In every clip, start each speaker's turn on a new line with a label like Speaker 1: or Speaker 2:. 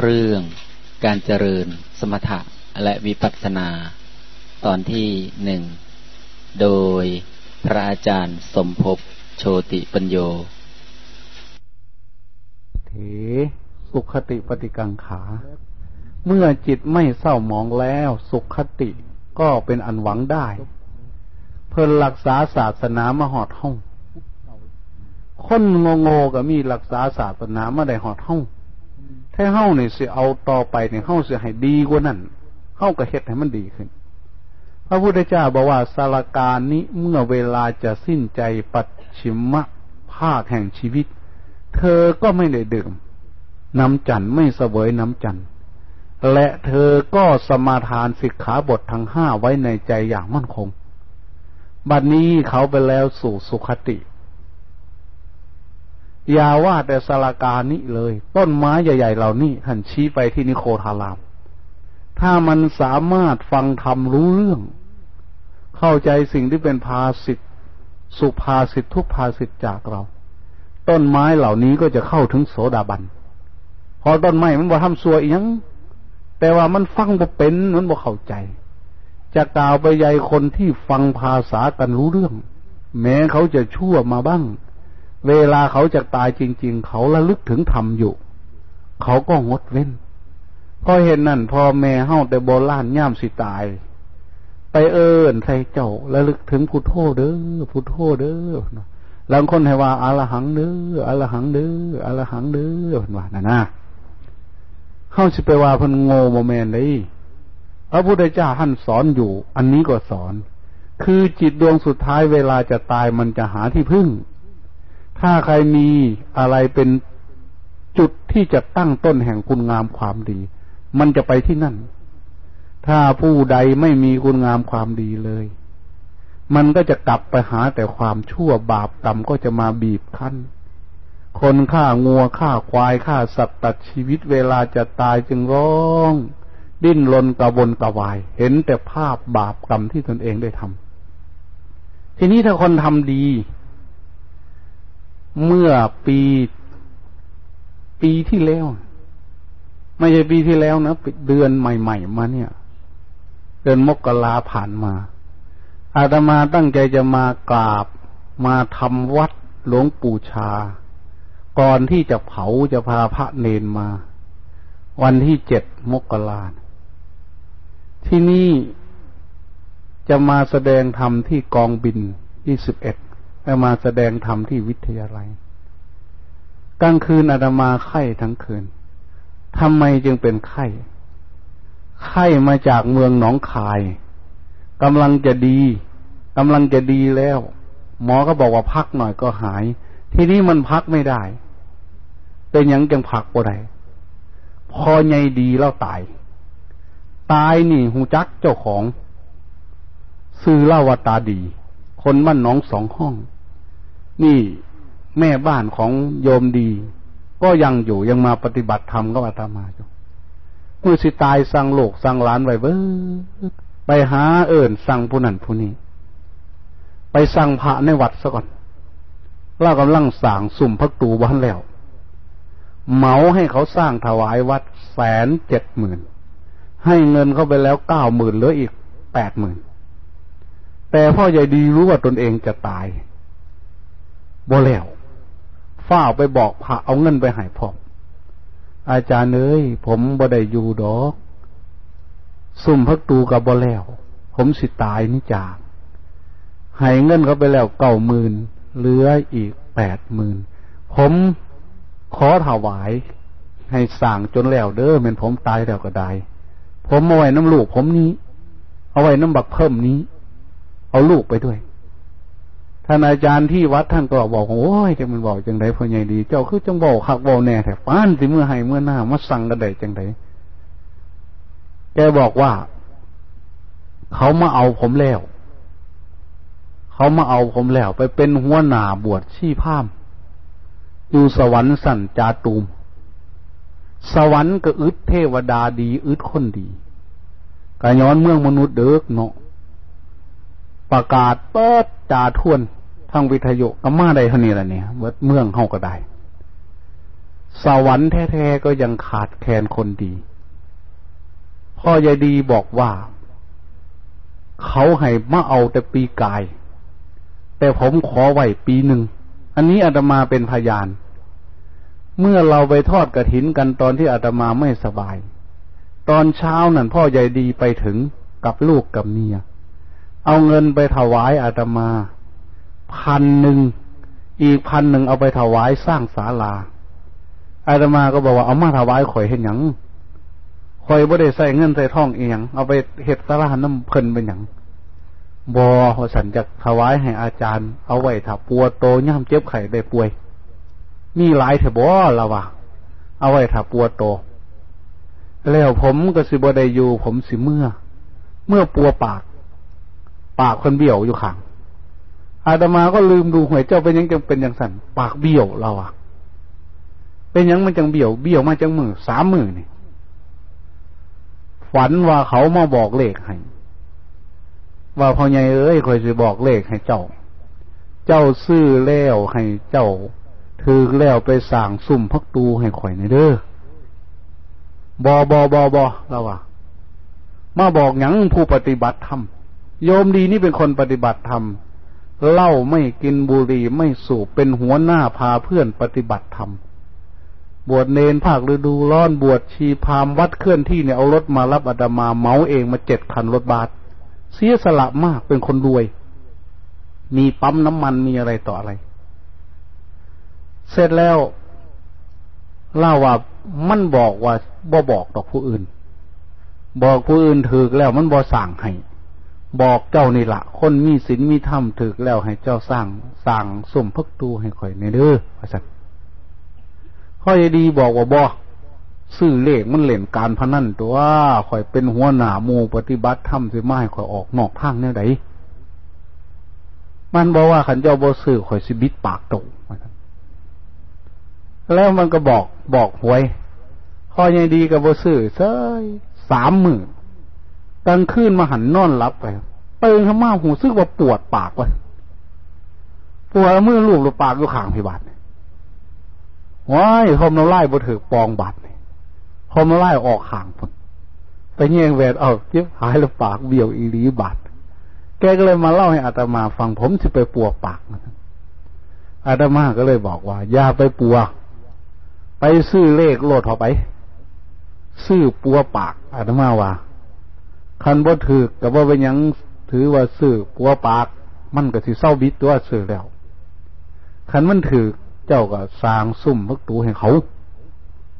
Speaker 1: เรื่องการเจริญสมถะและวิปัสสนา ตอนที่หนึ่ง โดยพระอาจารย์สมภพโชติปัญโย
Speaker 2: เถสุขติปฏิกังขา เมื่อจิตไม่เศร้าหมองแล้ว สุขติก็เป็นอันหวังได้ เพิ่นรักษาศาสนามาหอดห้อง คนงง่ก็มีรักษาศาสนามาได้หอดห้อง ถ้าเฮ้าเนี่ยสิเอาต่อไปเนี่ยเฮ้าสิให้ดีกว่านั้นเฮ้าก็เฮ็ดให้มันดีขึ้น พระพุทธเจ้าบอกว่าสารการนี้เมื่อเวลาจะสิ้นใจปัจฉิมะภาคแห่งชีวิต เธอก็ไม่ได้ดื่มน้ำจันไม่เสวยน้ำจันและเธอก็สมาทานสิกขาบททั้งห้าไว้ในใจอย่างมั่นคง บัดนนี้เขาไปแล้วสู่สุขติ อย่าว่าแต่สลากานี้เลย ต้นไม้ใหญ่ ๆ เหล่านี้ท่านชี้ไปที่นิโคทาราม ถ้ามันสามารถฟังธรรมรู้เรื่อง เข้าใจสิ่งที่เป็นภาสิทธสุภาสิทธทุกภาสิทธจากเรา ต้นไม้เหล่านี้ก็จะเข้าถึงโสดาบันพอต้นไม้มันบ่ทำซัวอีหยังแต่ว่ามันฟังบ่เป็นมันบ่เข้าใจจะกล่าวไปใหญ่คนที่ฟังภาษากันรู้เรื่อง แม้เขาจะชั่วมาบ้าง เวลาเขาจะตายจริง ๆ เขาระลึกถึงธรรมอยู่ เขาก็งดเว้นพอเห็นนั่นพอแม่เฮาแต่โบราณย่ามสิตาย ไปเอิญใส่เจ้าระลึกถึงพุทโธเด้อพุทโธเด้อหลังคนให้ว่าอารหังเด้ออารหังเด้ออารหังเด้อว่านั่นนะเฮาสิไปว่าพันโง่โมเมนเลยพระพุทธเจ้าท่านสอนอยู่ อันนี้ก็สอน คือจิตดวงสุดท้ายเวลาจะตายมันจะหาที่พึ่ง ถ้าใครมีอะไรเป็นจุดที่จะตั้งต้นแห่งคุณงามความดี มันจะไปที่นั่น ถ้าผู้ใดไม่มีคุณงามความดีเลย มันก็จะกลับไปหาแต่ความชั่วบาปกรรมก็จะมาบีบคั้น คนฆ่างัวฆ่าควายฆ่าสัตว์ตัดชีวิตเวลาจะตายจึงร้อง ดิ้นรนกระวนกระวาย เห็นแต่ภาพบาปกรรมที่ตนเองได้ทำทีนี้ถ้าคนทำดี เมื่อปีปีที่แล้ว ไม่ใช่ปีที่แล้วนะเดือนใหม่ ๆ มาเนี่ย เดือนมกราผ่านมา อาตมาตั้งใจจะมากราบมาทำวัดหลวงปู่ชา ก่อนที่จะเผาจะพาพระเนนมา วันที่เจ็ดมกราที่นี่จะมาแสดงธรรมที่กองบินที่สิบเอ็ด แล้วมาแสดงธรรมที่วิทยาลัย กลางคืนอาตมาไข้ทั้งคืนทำไมจึงเป็นไข้ ไข้มาจากเมืองหนองคายกำลังจะดีกำลังจะดีแล้ว หมอก็บอกว่าพักหน่อยก็หาย ทีนี้มันพักไม่ได้ เป็นยังจังพักบ่ได้พอไงดีแล้วตาย ตายนี่หูจักเจ้าของ ซื้อเล่าวตาดี คนบ้านน้องสองห้อง นี่แม่บ้านของโยมดี ก็ยังอยู่ยังมาปฏิบัติธรรมก็อาตมาอยู่เมื่อสิตายสั่งโลกสั่งหลานไว้เบ้อไปหาเอิญสั่งผู้นั้นผู้นี้ ไปสั่งพระในวัดซะก่อนเรากำลังสั่งสุ่มพักตูบ้านแล้วเหมาให้เขาสร้างถวายวัดแสนเจ็ดหมื่นให้เงินเข้าไปแล้วเก้าหมื่นเหลืออีกแปดหมื่นแต่พ่อใหญ่ดีรู้ว่าตนเองจะตาย บ่แล้วฝ้าไปบอกพระเอาเงินไปให้พ่ออาจารย์เอ้ยผมบ่ได้อยู่ดอก ซุ่มพักตูกับบ่แล้ว ผมสิตายนี่จางให้เงินเขาไปแล้วเก้าหมื่นเหลืออีกแปดหมื่นผมขอถวาย ให้สั่งจนแล้วเด้อเป็นผมตายแล้วก็ได้ ผมเอาไว้น้ำลูกผมนี้ เอาไว้น้ำบักเพิ่มนี้ เอาลูกไปด้วย ท่านอาจารย์ที่วัดท่านก็บอกโอ้ยจะมันบอกจังไดพ่อใหญ่ดี เจ้าคือจังบอกขักบอกแน่แต่ป้านสิเมื่อให้เมื่อหน้ามาสั่งกันไดจังไดแกบอกว่า เขามาเอาผมแล้ว เขามาเอาผมแล้ว ไปเป็นหัวหน้าบวชชีพามอยู่สวรรค์สันจาตูม สวรรค์ก็อึดเทวดาดี อึดคนดีกาย้อนเมืองมนุษย์เด็กเนาะ ประกาศเปิดจ่าทวนทางวิทยุก็มาได้เท่านี้แหละเนี่ยเมืองเฮาก็ได้ สวรรค์แท้ๆก็ยังขาดแคลนคนดี พ่อยายดีบอกว่า เขาให้มาเอาแต่ปีกาย แต่ผมขอไหวปีหนึ่ง อันนี้อาตมาเป็นพยาน เมื่อเราไปทอดกระถินกันตอนที่อาตมาไม่สบาย ตอนเช้านั่นพ่อใหญ่ดีไปถึงกับลูกกับเมีย เอาเงินไปถวายอาตมาพันหนึ่งอีกพันหนึ่งเอาไปถวายสร้างศาลาอาตมาก็บอกว่าเอามาถวายข่อยเห็นหยังข่อยบ่ได้ใส่เงินใส่ท่องเอียงเอาไปเฮ็ดสาราน้ำเพิ่นเป็นหยังบอสันจะถวายให้อาจารย์ เอาไว้ถ้าปัวโตย่ำเจ็บไข้ได้ป่วย มีหลายเถอะบ่ละวะเอาไว้ถ้าปัวโต แล้วผมก็สิบ่ได้อยู่ผมสิเมื่อ เมื่อปัวปาก ปากคนเบี้ยวอยู่ข้างอาตมาก็ลืมดูหวยเจ้าเป็นยังจังเป็นย่างสั่นปากเบี้ยวเราอะเป็นยังมันจังเบี้ยวเบี้ยวมาจังมือสามมือนี่ฝันว่าเขามาบอกเลขให้ว่าพ่อใหญ่เอ้ยคอยจะบอกเลขให้เจ้า เจ้าซื้อแล้วให้เจ้าถือแล้วไปสั่งสุ่มพักตูให้ข่อยในเด้อบอบอบอบอเราว่ามาบอกหยังผู้ปฏิบัติธรรม โยมดีนี่เป็นคนปฏิบัติธรรมเหล้าไม่กินบุหรี่ไม่สูบเป็นหัวหน้าพาเพื่อนปฏิบัติธรรมบวชเนนภาคฤดูร้อนบวชชีพามวัดเคลื่อนที่เนี่ยเอารถมารับอาตมาเมาเองมาเจ็ดคันรถบาสเสียสละมากเป็นคนรวย มีปั๊มน้ำมันมีอะไรต่ออะไร เสร็จแล้วเล่าว่ามันบอกว่าบ่บอกดอกผู้อื่น บอกผู้อื่นถือแล้วมันบ่สั่งให้ บอกเจ้านี่ละคนมีศีลมีธรรมถึกแล้วให้เจ้าสร้างสั่งสมพักตูให้ข่อยในเด้อพระสัตพ่อยดีบอกว่าบอซื้อเลขมันเล่นการพนันตัวข่อยเป็นหัวหน้ามูปฏิบัติธรรมสิมาให้ข่อยออกนอกทางแนวไหนมันบอกว่าขันเจ้าบ่ซื้อข่อยสิบิดปากตกแล้วมันก็บอกบอกหวยพ่อยดีกับบ่ซื้อเซ้ยสามหมื่น กลางคืนมาหันนอนหลับไปเตื่นขึ้นมาหูซึกว่าปวดปากวะปวดมือลูกหรือปากอยู่ข้างพิบัติว้ายคมน้ำไล่บถือปองบาดเนี่ยคมน้ำไล่ออกห่างพุ่นไปแย่งแหวนเอาเจ็บหายแล้วปากเบี้ยวอีรีบาดแกก็เลยมาเล่าให้อาตมาฟังผมจะไปปัวปากอาตมาก็เลยบอกว่า อย่าไปปัว ไปซื้อเลขโลดเข้าไป ซื้อปัวปากอาตมาว่า คันบ่ถือกับว่าเป็นยังถือว่าซื้อปัวปาก มันก็สิเศร้าบิดตัวซื้อแล้วคันมันถือเจ้าก็สร้างซุ่มพักตูให้เขา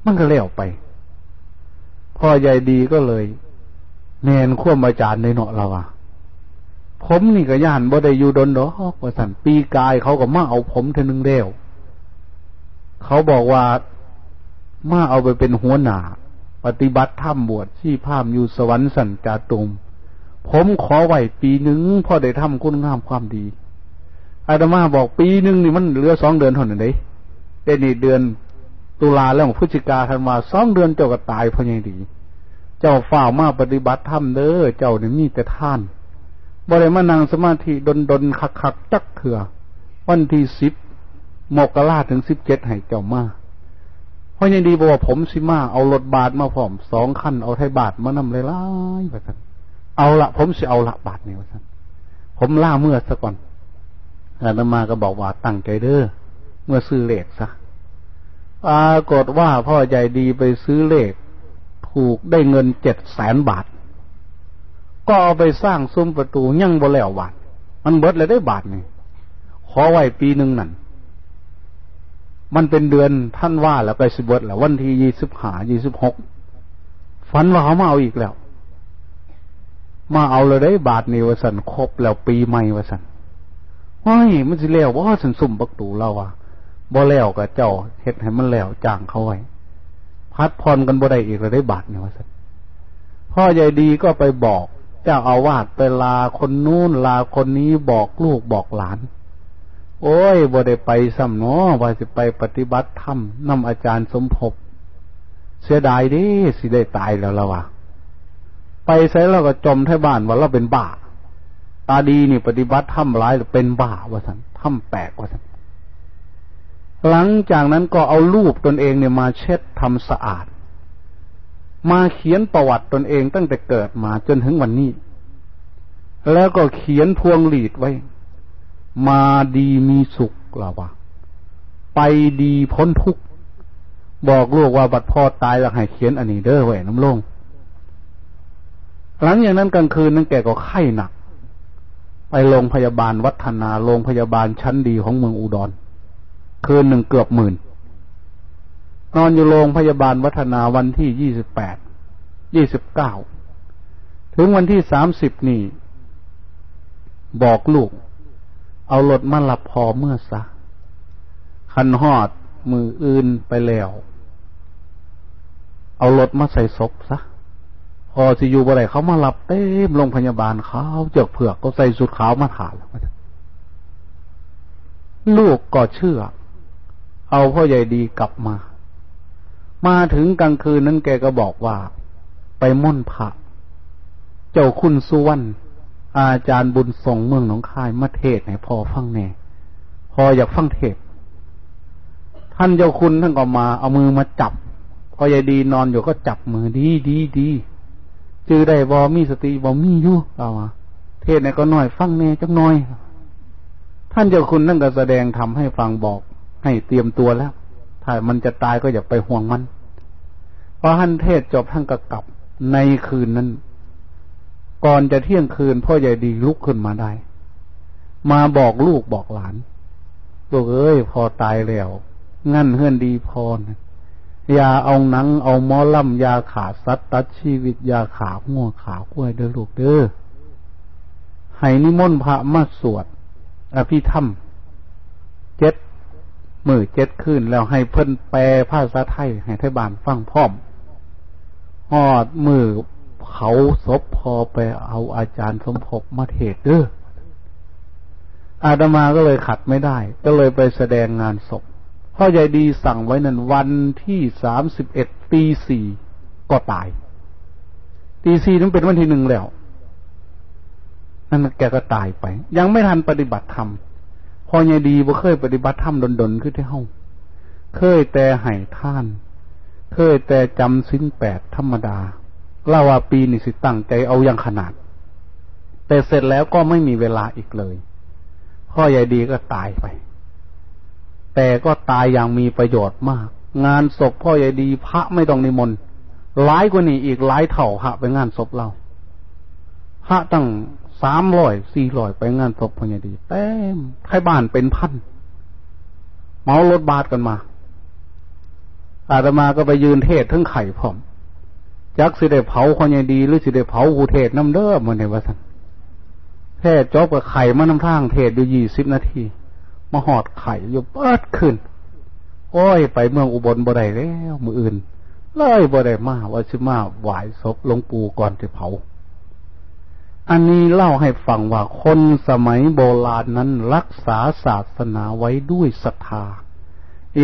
Speaker 2: มันก็เลี้ยวไปพ่อใหญ่ดีก็เลยแนนขั้วมาจารในเนาะเราอะผมนี่ก็ย่านบ่ได้อยู่ดนดอกว่าสันปีกายเขาก็มาเอาผมเทนึงเร็วเขาบอกว่ามาเอาไปเป็นหัวหน้า ปฏิบัติธรรมบวชที่ภาพอยู่สวรรค์สันจาตุม ผมขอไหวปีหนึ่งพอได้ทำคุณงามความดีอาตมาบอกปีหนึ่งนี่มันเหลือสองเดือนเท่านั้นเองเดือนนี้เดือนตุลาแล้วพฤศจิกาธันวาสองเดือนเจ้าก็ตายเพราะยังดี เจ้าฝ่ามาปฏิบัติธรรมเด้อเจ้าเนี่ยมีแต่ท่านบริมานั่งสมาธิดนดนคักคักจักเถื่อวันที่สิบมกราถึงสิบเจ็ดให้เจ้ามา ราะยังดีบอกว่าผมสิมาเอารถบาทมาพร้อมสองคันเอาไทยบาทมานำเลยล่าไปกันเอาละผมสิเอาละบาทนี่ว่าท่านผมล่าเมื่อสักก่อนอาตมาก็บอกว่าตั้งใจเด้อเมื่อซื้อเลขซะปรากฏว่าพ่อใหญ่ดีไปซื้อเลข ถูกได้เงินเจ็ดแสนบาท ก็เอาไปสร้างซุ้มประตูยั่งบ่แล้วบาท มันเบิดเลยได้บาทนี่ขอไว้ปีหนึ่งนั่น มันเป็นเดือนท่านว่าแล้วไปสิบวชแล้ววันที่ยี่สิบหายี่สิบหกฝันว่าเขามาเอาอีกแล้ว มาเอาเลยได้บาทนี่วสันครบแล้วปีใหม่วสันว้ายมันสิแล้วว่าสันสุ่มปักตูเราอะบ่แล้วกับเจ้าเฮ็ดให้มันแล้วจ้างเขาไว้พัดพรกันบ่ได้อีกเลยได้บาทนี่วสันพ่อใหญ่ดีก็ไปบอก เจ้าอาวาสไปลาคนนู้นลาคนนี้บอกลูกบอกหลาน โอ้ยบ่ได้ไปซ้ำเนาะว่าสิไปปฏิบัติธรรมนำอาจารย์สมภพเสียดายดิสิได้ตายแล้วละวะไปใส่เราก็จมท้บ้านว่าเราเป็นบ้า ตาดีนี่ปฏิบัติธรรมร้ายเป็นบ้าว่าสันธรรมแปลกว่าสันหลังจากนั้นก็เอารูปตนเองเนี่ยมาเช็ดทำสะอาด มาเขียนประวัติตนเองตั้งแต่เกิดมาจนถึงวันนี้ แล้วก็เขียนพวงหลีดไว้ มาดีมีสุขเราวะไปดีพ้นทุกข์บอกลูกว่าบัดพ่อตายแล้วให้เขียนอันนี้เด้อไว้น้ำลง หลังอย่างนั้นกลางคืนนั้นแกก็ไข้หนัก ไปโรงพยาบาลวัฒนาโรงพยาบาลชั้นดีของเมืองอุดร คืนหนึ่งเกือบหมื่น นอนอยู่โรงพยาบาลวัฒนาวันที่ยี่สิบแปด ยี่สิบเก้า ถึงวันที่สามสิบนี่ บอกลูก เอารถมาหลับพอเมื่อซะคันหอดมืออื่นไปแล้ว เอารถมาใส่ศพซะพอสิอยู่บ่ไรเขามารับเต็มโรงพยาบาลเขาเจือกเผือกก็ใส่สุดขาวมาถานลูกก็เชื่อ เอาพ่อใหญ่ดีกลับมา มาถึงกลางคืนนั้นแกก็บอกว่า ไปม่นพระ เจ้าคุณสุวรรณ อาจารย์บุญส่งเมืองหนองคายมาเทศให้พอฟังแน่พออยากฟังเทศ ท่านเจ้าคุณท่านก็มาเอามือมาจับ พอยายดีนอนอยู่ก็จับมือดีดีดีจือได้บอมีสติบอมีอยู่เอาเทศเนี่ยก็น้อยฟังแน่จักน้อย ท่านเจ้าคุณท่านก็แสดงทำให้ฟังบอก ให้เตรียมตัวแล้ว ถ้ามันจะตายก็อย่าไปห่วงมันพอท่านเทศจบท่านก็กลับในคืนนั้น ก่อนจะเที่ยงคืนพ่อใหญ่ดีลุกขึ้นมาได้ มาบอกลูกบอกหลานลูกเอ้ยพอตายแล้ว งั้นเฮือนดีพรยาเอาหนังเอามอล่ำยาขาสัตตัดชีวิตยาขาง่วขากล้วยเด้อลูกเด้อให้นิมนต์พระมาสวด อภิธรรมเจ็ดมือเจ็ดขึ้นแล้วให้เพิ่นแปลภาษาไทย ให้ไทยบานฟังพร้อมหอดมือ เขาศพพอไปเอาอาจารย์สมภพมาเทศเด้ออาตมาก็เลยขัดไม่ได้ ก็เลยไปแสดงงานศพพ่อใหญ่ดีสั่งไว้นั้นวันที่สามสิบเอ็ดตีสี่ก็ตาย ตีสี่นั้นเป็นวันที่หนึ่งแล้วนั่นแกก็ตายไป ยังไม่ทันปฏิบัติธรรมพ่อใหญ่ดีบ่เคยปฏิบัติธรรมดนๆขึ้นที่ห้องเคยแต่ให้ท่าน เคยแต่จำสิ้นแปดธรรมดา เล่าว่าปีนี่สิตั้งใจเอาอย่างขนาด แต่เสร็จแล้วก็ไม่มีเวลาอีกเลย พ่อใหญ่ดีก็ตายไป แต่ก็ตายอย่างมีประโยชน์มาก งานศพพ่อใหญ่ดีพระไม่ต้องนิมนต์หลายกว่านี้อีกหลายเท่าพระไปงานศพเราพระตั้งสามร้อยสี่ร้อยไปงานศพพ่อใหญ่ดีเต็มใครบ้านเป็นพันเมารถบาทกันมาอาตมาก็ไปยืนเทศทั้งไข่พร้อม จักสิได้เผาคนใหญ่ดี หรือสิได้เผาหูเทศน้ำเด้อมันในวัสันเทศจบกับไข่มาน้ำทางเทศอยู่ยี่สิบนาทีมาหอดไข่อยู่เปิดขึ้น โอ้ย ไปเมืองอุบลบ่ได้แล้วมืออื่นเลยบ่ได้มาว่าชิมาไหวศพหลวงปู่ก่อนจะเผา อันนี้เล่าให้ฟังว่าคนสมัยโบราณนั้นรักษาศาสนาไว้ด้วยศรัทธา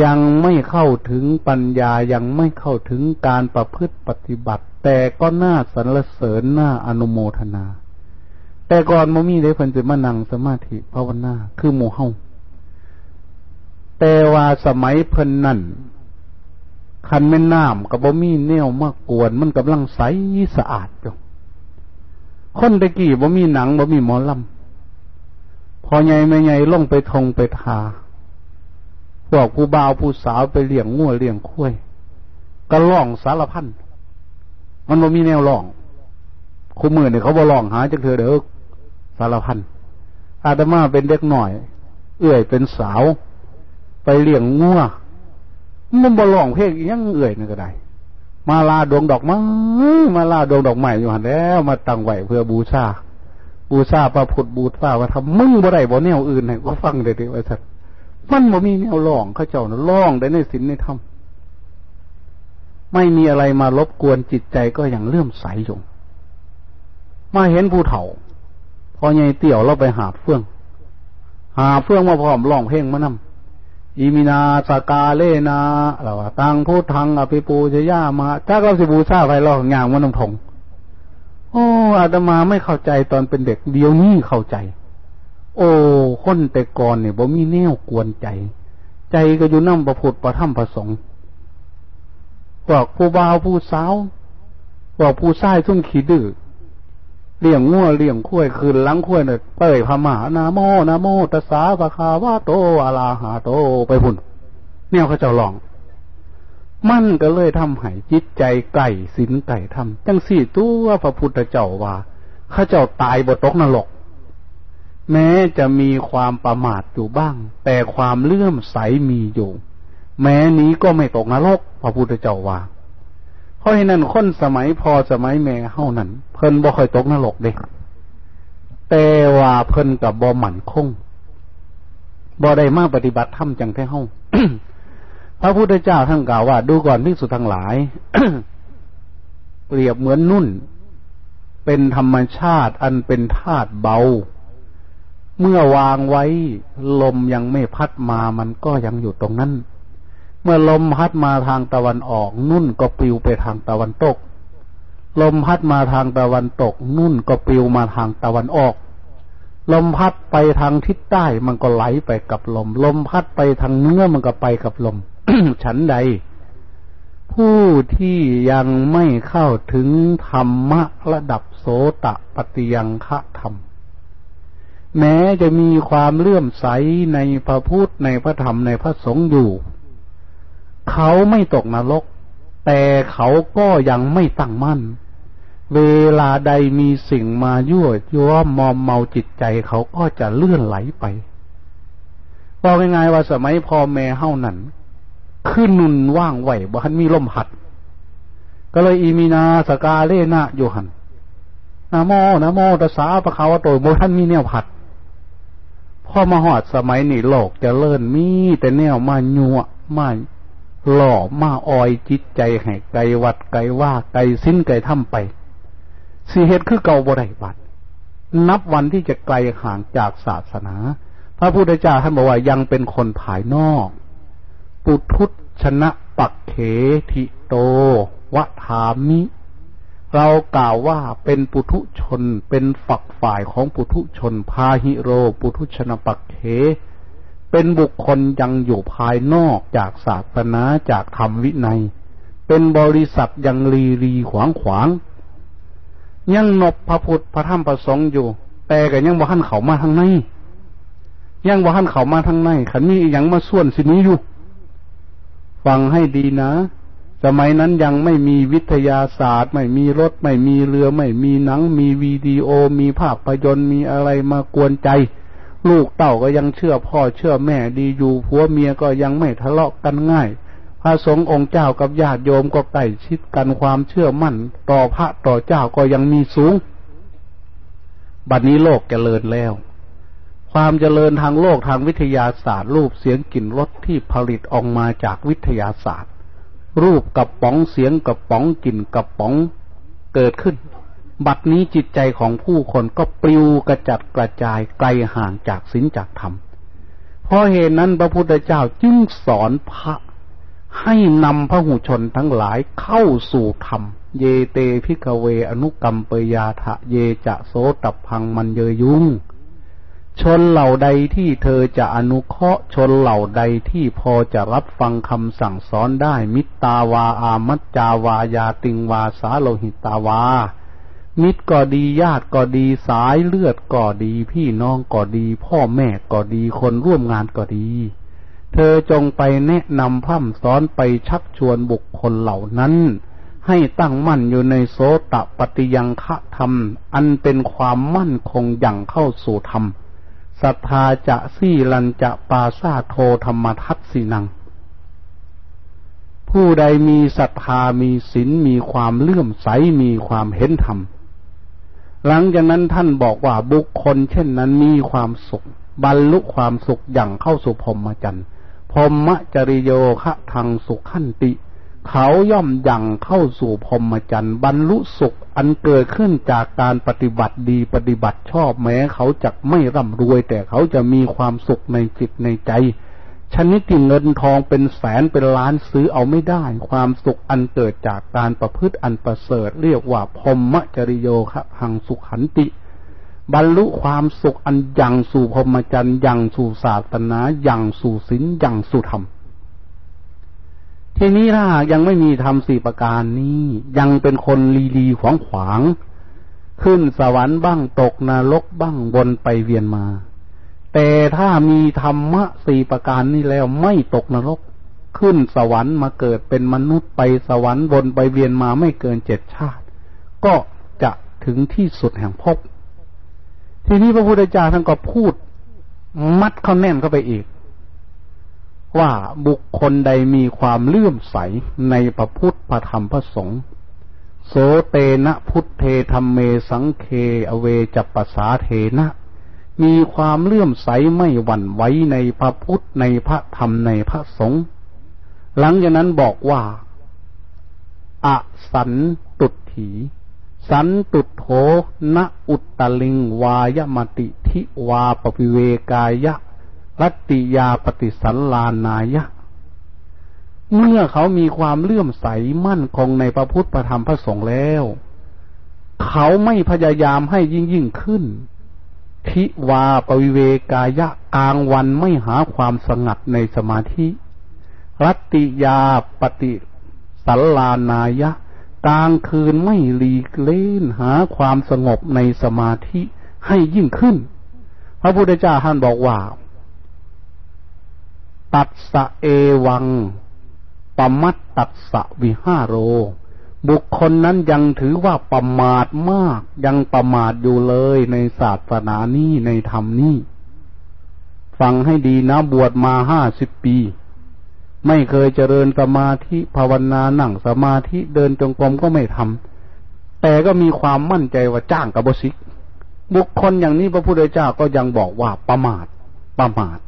Speaker 2: ยังไม่เข้าถึงปัญญายังไม่เข้าถึงการประพฤติปฏิบัติ แต่ก็น่าสรรเสริญน่าอนุโมทนา แต่ก่อนมมีได้เพิ่นจะมานั่งสมาธิภาวนาคือหมู่เฮาแต่ว่าสมัยเพิ่นนั่นคันแม่น้ำกับบ่มีแนวมากกวน มันกำลังใสสะอาดอยู่คนตะกี้บ่มีหนังบ่มีหมอลำพอใหญ่ไม่ใหญ่ลงไปทงไปทา พวกผู้บ่าวผู้สาวไปเลี้ยงงัวเลี้ยงคุ้ยก็ล่องสารพันมันบ่มีแนวล่องคู่มือเนี่ยเขาบ่ล่องหาจักเธอเด้อสารพันอาตมาเป็นเด็กหน่อย เอื่อยเป็นสาว ไปเลี้ยงงัวมันบ่ร้องเพลงยังเอื่อยนี่ก็ได้มาลาดวงดอกไม้มาลาดวงดอกไม้อยู่หันแล้วมาตั้งไหวเพื่อบูชาบูชาพระพุทธบูชาว่าทำมึงบ่ได้บ่แนวอื่นให้ก็ฟังได้ดีว่าสัตว์ มันบ่มีแนวร้องเขาเจ้านะร้องได้ในศีลในธรรมไม่มีอะไรมารบกวนจิตใจก็อย่างเลื่อมใสอยู่มาเห็นผู้เฒ่าพอใหญ่เตี่ยวเราไปหาเฟื่อง หาเฟื่องมาพร้อมร้องเพลงมานำอิมินาสกาเลนาเราตังพุทธังอภิปูชยามาถ้าเราสิบูชาไปเราอย่างมันน้ำทงโอ้อาตมาไม่เข้าใจตอนเป็นเด็กเดียวนี้เข้าใจ โอ้คนแต่ก่อนเนี่ยบ่มีแนวกวนใจ ใจก็อยู่นั่งประพุทธประธรรมประสงค์บอกผู้บ่าวผู้สาวบอกผู้ชายทุ่มขี้ดื้อเลี้ยงงัวเลี้ยงข้ยคืนล้างข้ยเนี่ยเปิดพม่านาโมนาโมตสาปะคาวาโตอาลาหาโตไปพุ่นเนี่ยเขาเจ้าลอง มันก็เลยทำให้จิตใจไก่สินไก่ทำจังสี่ตัวพระพุทธเจ้าว่าข้าเจ้าตายบตกนรก แม้จะมีความประมาทอยู่บ้าง แต่ความเลื่อมใสมีอยู่ แม้นี้ก็ไม่ตกนรกพระพุทธเจ้าว่าเพราะฉะนั้นคนสมัยพอสมัยแม่เฮานั้น เพิ่นบ่ค่อยตกนรกเด้แต่ว่าเพิ่นกับบ่หมั่นคงบ่ได้มาปฏิบัติธรรมจังแท้เฮาพระพุทธเจ้าท่านกล่าวว่า ดูก่อนพิสุทั้งหลาย เปรียบเหมือนนุ่น เป็นธรรมชาติอันเป็นธาตุเบา เมื่อวางไว้ลมยังไม่พัดมามันก็ยังอยู่ตรงนั้น เมื่อลมพัดมาทางตะวันออกนุ่นก็ปลิวไปทางตะวันตก ลมพัดมาทางตะวันตก นุ่นก็ปลิวมาทางตะวันออก ลมพัดไปทางทิศใต้มันก็ไหลไปกับลม ลมพัดไปทางเนื้อมันก็ไปกับลม ฉันใด ผู้ที่ยังไม่เข้าถึงธรรมะระดับโสตะปฏิยังคะธรรม แม้จะมีความเลื่อมใสในพระพุทธในพระธรรมในพระสงฆ์อยู่ เขาไม่ตกนรก แต่เขาก็ยังไม่ตั้งมั่น เวลาใดมีสิ่งมายั่วย้อมมอมเมาจิตใจเขาก็จะเลื่อนไหลไปบอกง่ายๆว่าสมัยพ่อแม่เฮ้านั้นขึ้นนุนว่างไหวบ่ทันมีลมหัด ก็เลยอีมีนาสกาเลนะโยหันนาโมนาโมตสาปะคาวโตโมท่านมีแนวผัด พ่อมาหอดสมัยนี้โลกจะเลิ่นมีแต่แนวมาญัวมาหล่อมาออยจิตใจให้ไกลวัดไกลว่าไกลสิ้นไกลทำไปสีเหตุคือเก่าบริบัตินับวันที่จะไกลห่างจากศาสนา พระพุทธเจ้าท่านบอกว่ายังเป็นคนภายนอก ปุถุชนะปักเขทิโตวะถามิ เรากล่าวว่าเป็นปุถุชนเป็นฝักฝ่ายของปุถุชนพาหิโร ปุถุชนปักเขเป็นบุคคลยังอยู่ภายนอกจากศาสนาจากธรรมวินัย เป็นบริษัทยังรีรีขวางขวาง ยังนบพระพุทธพระธรรมประสงค์อยู่ แต่ก็ยังบ่หันเขามาทางในยังบ่หันเขามาทางในขันมีอย่างมาส่วนสินี้อยู่ ฟังให้ดีนะ สมัยนั้นยังไม่มีวิทยาศาสตร์ ไม่มีรถ ไม่มีเรือ ไม่มีหนัง มีวีดีโอ มีภาพยนตร์มีอะไรมากวนใจ ลูกเต่าก็ยังเชื่อพ่อเชื่อแม่ดีอยู่ผัวเมียก็ยังไม่ทะเลาะกันง่าย พระสงฆ์องค์เจ้ากับญาติโยมก็ใกล้ชิดกันความเชื่อมั่น ต่อพระต่อเจ้าก็ยังมีสูง บัดนี้โลกเจริญแล้ว ความเจริญทางโลกทางวิทยาศาสตร์ รูปเสียงกลิ่นรสที่ผลิตออกมาจากวิทยาศาสตร์ รูปกับป๋องเสียงกับป๋องกลิ่นกับป๋องเกิดขึ้น บัดนี้จิตใจของผู้คนก็ปลิวกระจัดกระจายไกลห่างจากศีลจากธรรมเพราะเหตุนั้นพระพุทธเจ้าจึงสอนพระให้นำพระหูชนทั้งหลายเข้าสู่ธรรม เยเตพิกเวอนุกรรมเปยาทะเยจะโสตับพังมันเยยุง ชนเหล่าใดที่เธอจะอนุเคราะห์ชนเหล่าใดที่พอจะรับฟังคำสั่งสอนได้ มิตาวาอามัจจาวายาติงวาสาโลหิตาวา มิตรก็ดีญาติก็ดีสายเลือดก็ดี พี่น้องก็ดี พ่อแม่ก็ดีคนร่วมงานก็ดี เธอจงไปแนะนำพร่ำสอนไปชักชวนบุคคลเหล่านั้น ให้ตั้งมั่นอยู่ในโสตปฏิยังฆะธรรม อันเป็นความมั่นคงอย่างเข้าสู่ธรรม ศรัทธาจะสี่ลันจะปาซาโทธรรมทัศสินัง ผู้ใดมีศรัทธามีศีลมีความเลื่อมใสมีความเห็นธรรม หลังจากนั้นท่านบอกว่าบุคคลเช่นนั้นมีความสุข บรรลุความสุขอย่างเข้าสู่พรมจรรย์พรมจริโยคะทางสุขขันติ เขาย่อมยังเข้าสู่พรมจรรย์บรรลุสุขอันเกิดขึ้นจากการปฏิบัติดีปฏิบัติชอบแม้ เขาจะไม่ร่ำรวย แต่เขาจะมีความสุขในจิตในใจ ชนิดที่เงินทองเป็นแสนเป็นล้านซื้อเอาไม่ได้ ความสุขอันเกิดจากการประพฤติอันประเสริฐ เรียกว่าพรมจริโยคะพังสุขขันติ บรรลุความสุขอันยังสู่พรหมจรรย์ยังสู่ศาสนายังสู่ศีลยังสู่ธรรม ทีนี้ถ้ายังไม่มีธรรมสี่ประการนี้ ยังเป็นคนลีลีขวางขวาง ขึ้นสวรรค์บ้างตกนรกบ้างวนไปเวียนมา แต่ถ้ามีธรรมะสี่ประการนี้แล้วไม่ตกนรก ขึ้นสวรรค์มาเกิดเป็นมนุษย์ไปสวรรค์วนไปเวียนมาไม่เกินเจ็ดชาติ ก็จะถึงที่สุดแห่งภพทีนี้พระพุทธเจ้าท่านก็พูด มัดเขาแน่นเข้าไปอีก ว่าบุคคลใดมีความเลื่อมใสในพระพุทธพระธรรมพระสงฆ์โสเตนะพุทเทธรรมเมสังเคอเวจัปสาเทนะ มีความเลื่อมใสไม่หวั่นไหวในพระพุทธในพระธรรมในพระสงฆ์หลังจากนั้นบอกว่าอสันตุถี สันตุโถนะอุตตลิงวายมติทิวาปปิเวกายะ รัตติยาปฏิสันลานายะ เมื่อเขามีความเลื่อมใสมั่นคงในพระพุทธพระธรรมพระสงฆ์แล้ว เขาไม่พยายามให้ยิ่งยิ่งขึ้น ทิวาปวิเวกายะกลางวันไม่หาความสงัดในสมาธิ รัตติยาปฏิสัลลานายะกลางคืนไม่หลีกเล่นหาความสงบในสมาธิให้ยิ่งขึ้น พระพุทธเจ้าท่านบอกว่า ตัดสะเอวังปมัตตัดสะวิห้าโร บุคคลนั้นยังถือว่าประมาทมาก ยังประมาทอยู่เลยในศาสนานี้ในธรรมนี้ ฟังให้ดีนะบวชมาห้าสิบปี ไม่เคยเจริญสมาธิภาวนาหนั่งสมาธิเดินจงกรมก็ไม่ทำแต่ก็มีความมั่นใจว่าจ้างกับบสิกบุคคลอย่างนี้พระพุทธเจ้าก็ยังบอกว่าประมาทประมาท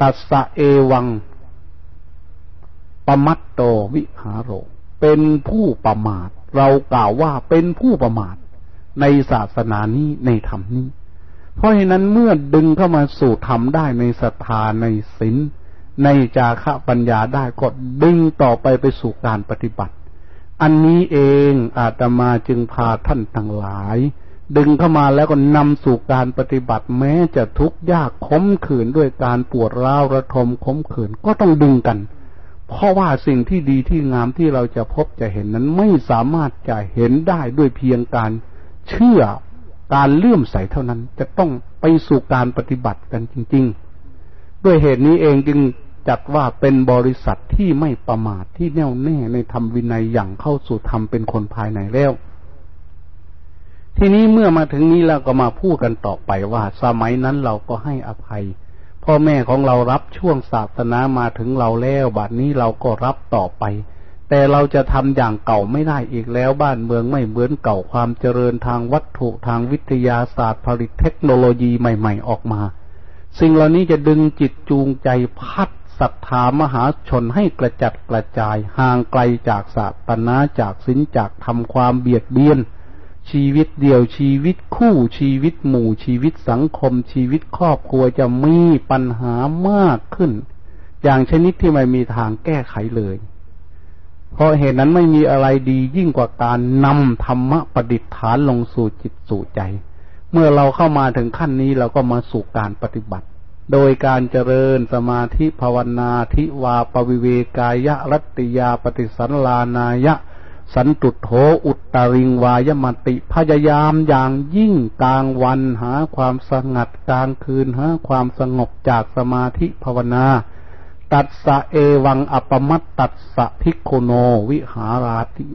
Speaker 2: ตัสะเอวัง ปมัตโตวิหารโร เป็นผู้ประมาท เรากล่าวว่าเป็นผู้ประมาท ในศาสนานี้ในธรรมนี้ เพราะฉะนั้นเมื่อดึงเข้ามาสู่ธรรมได้ในศรัทธาในศีลในจาคะปัญญาได้ก็ดึงต่อไปไปสู่การปฏิบัติ อันนี้เองอาตมาจึงพาท่านทั้งหลาย ดึงเข้ามาแล้วก็นำสู่การปฏิบัติแม้จะทุกข์ยากขมขืนด้วยการปวดร้าวระทมขมขืนก็ต้องดึงกัน เพราะว่าสิ่งที่ดีที่งามที่เราจะพบจะเห็นนั้นไม่สามารถจะเห็นได้ด้วยเพียงการเชื่อการเลื่อมใสเท่านั้น จะต้องไปสู่การปฏิบัติกันจริง ๆ ด้วยเหตุนี้เองจึงจัดว่าเป็นบริษัทที่ไม่ประมาทที่แน่วแน่ในธรรมวินัยอย่างเข้าสู่ธรรมเป็นคนภายในแล้ว ทีนี้เมื่อมาถึงนี้เราก็มาพูดกันต่อไปว่า สมัยนั้นเราก็ให้อภัย พ่อแม่ของเรารับช่วงศาสนามาถึงเราแล้วบัดนี้เราก็รับต่อไป แต่เราจะทำอย่างเก่าไม่ได้อีกแล้วบ้านเมืองไม่เหมือนเก่าความเจริญทางวัตถุทางวิทยาศาสตร์ผลิตเทคโนโลยีใหม่ ๆ ออกมา สิ่งเหล่านี้จะดึงจิตจูงใจพัดศรัทธามหาชนให้กระจัดกระจายห่างไกลจากศาสนาจากศีลจากทำความเบียดเบียน ชีวิตเดี่ยวชีวิตคู่ชีวิตหมู่ชีวิตสังคม ชีวิตครอบครัวจะมีปัญหามากขึ้น อย่างชนิดที่ไม่มีทางแก้ไขเลย เพราะเหตุนั้นไม่มีอะไรดียิ่งกว่าการนำธรรมะประดิษฐานลงสู่จิตสู่ใจ เมื่อเราเข้ามาถึงขั้นนี้เราก็มาสู่การปฏิบัติ โดยการเจริญสมาธิภาวนาทิวาปวิเวกายะรัตติยาปฏิสันลานายะ สันตุโถอุตตริงวายมติพยายามอย่างยิ่งกลางวันหาความสงัดกลางคืนหาความสงบจากสมาธิภาวนา ตัดสะเอวังอปมัตตัดสะพิกโคโนวิหาราติ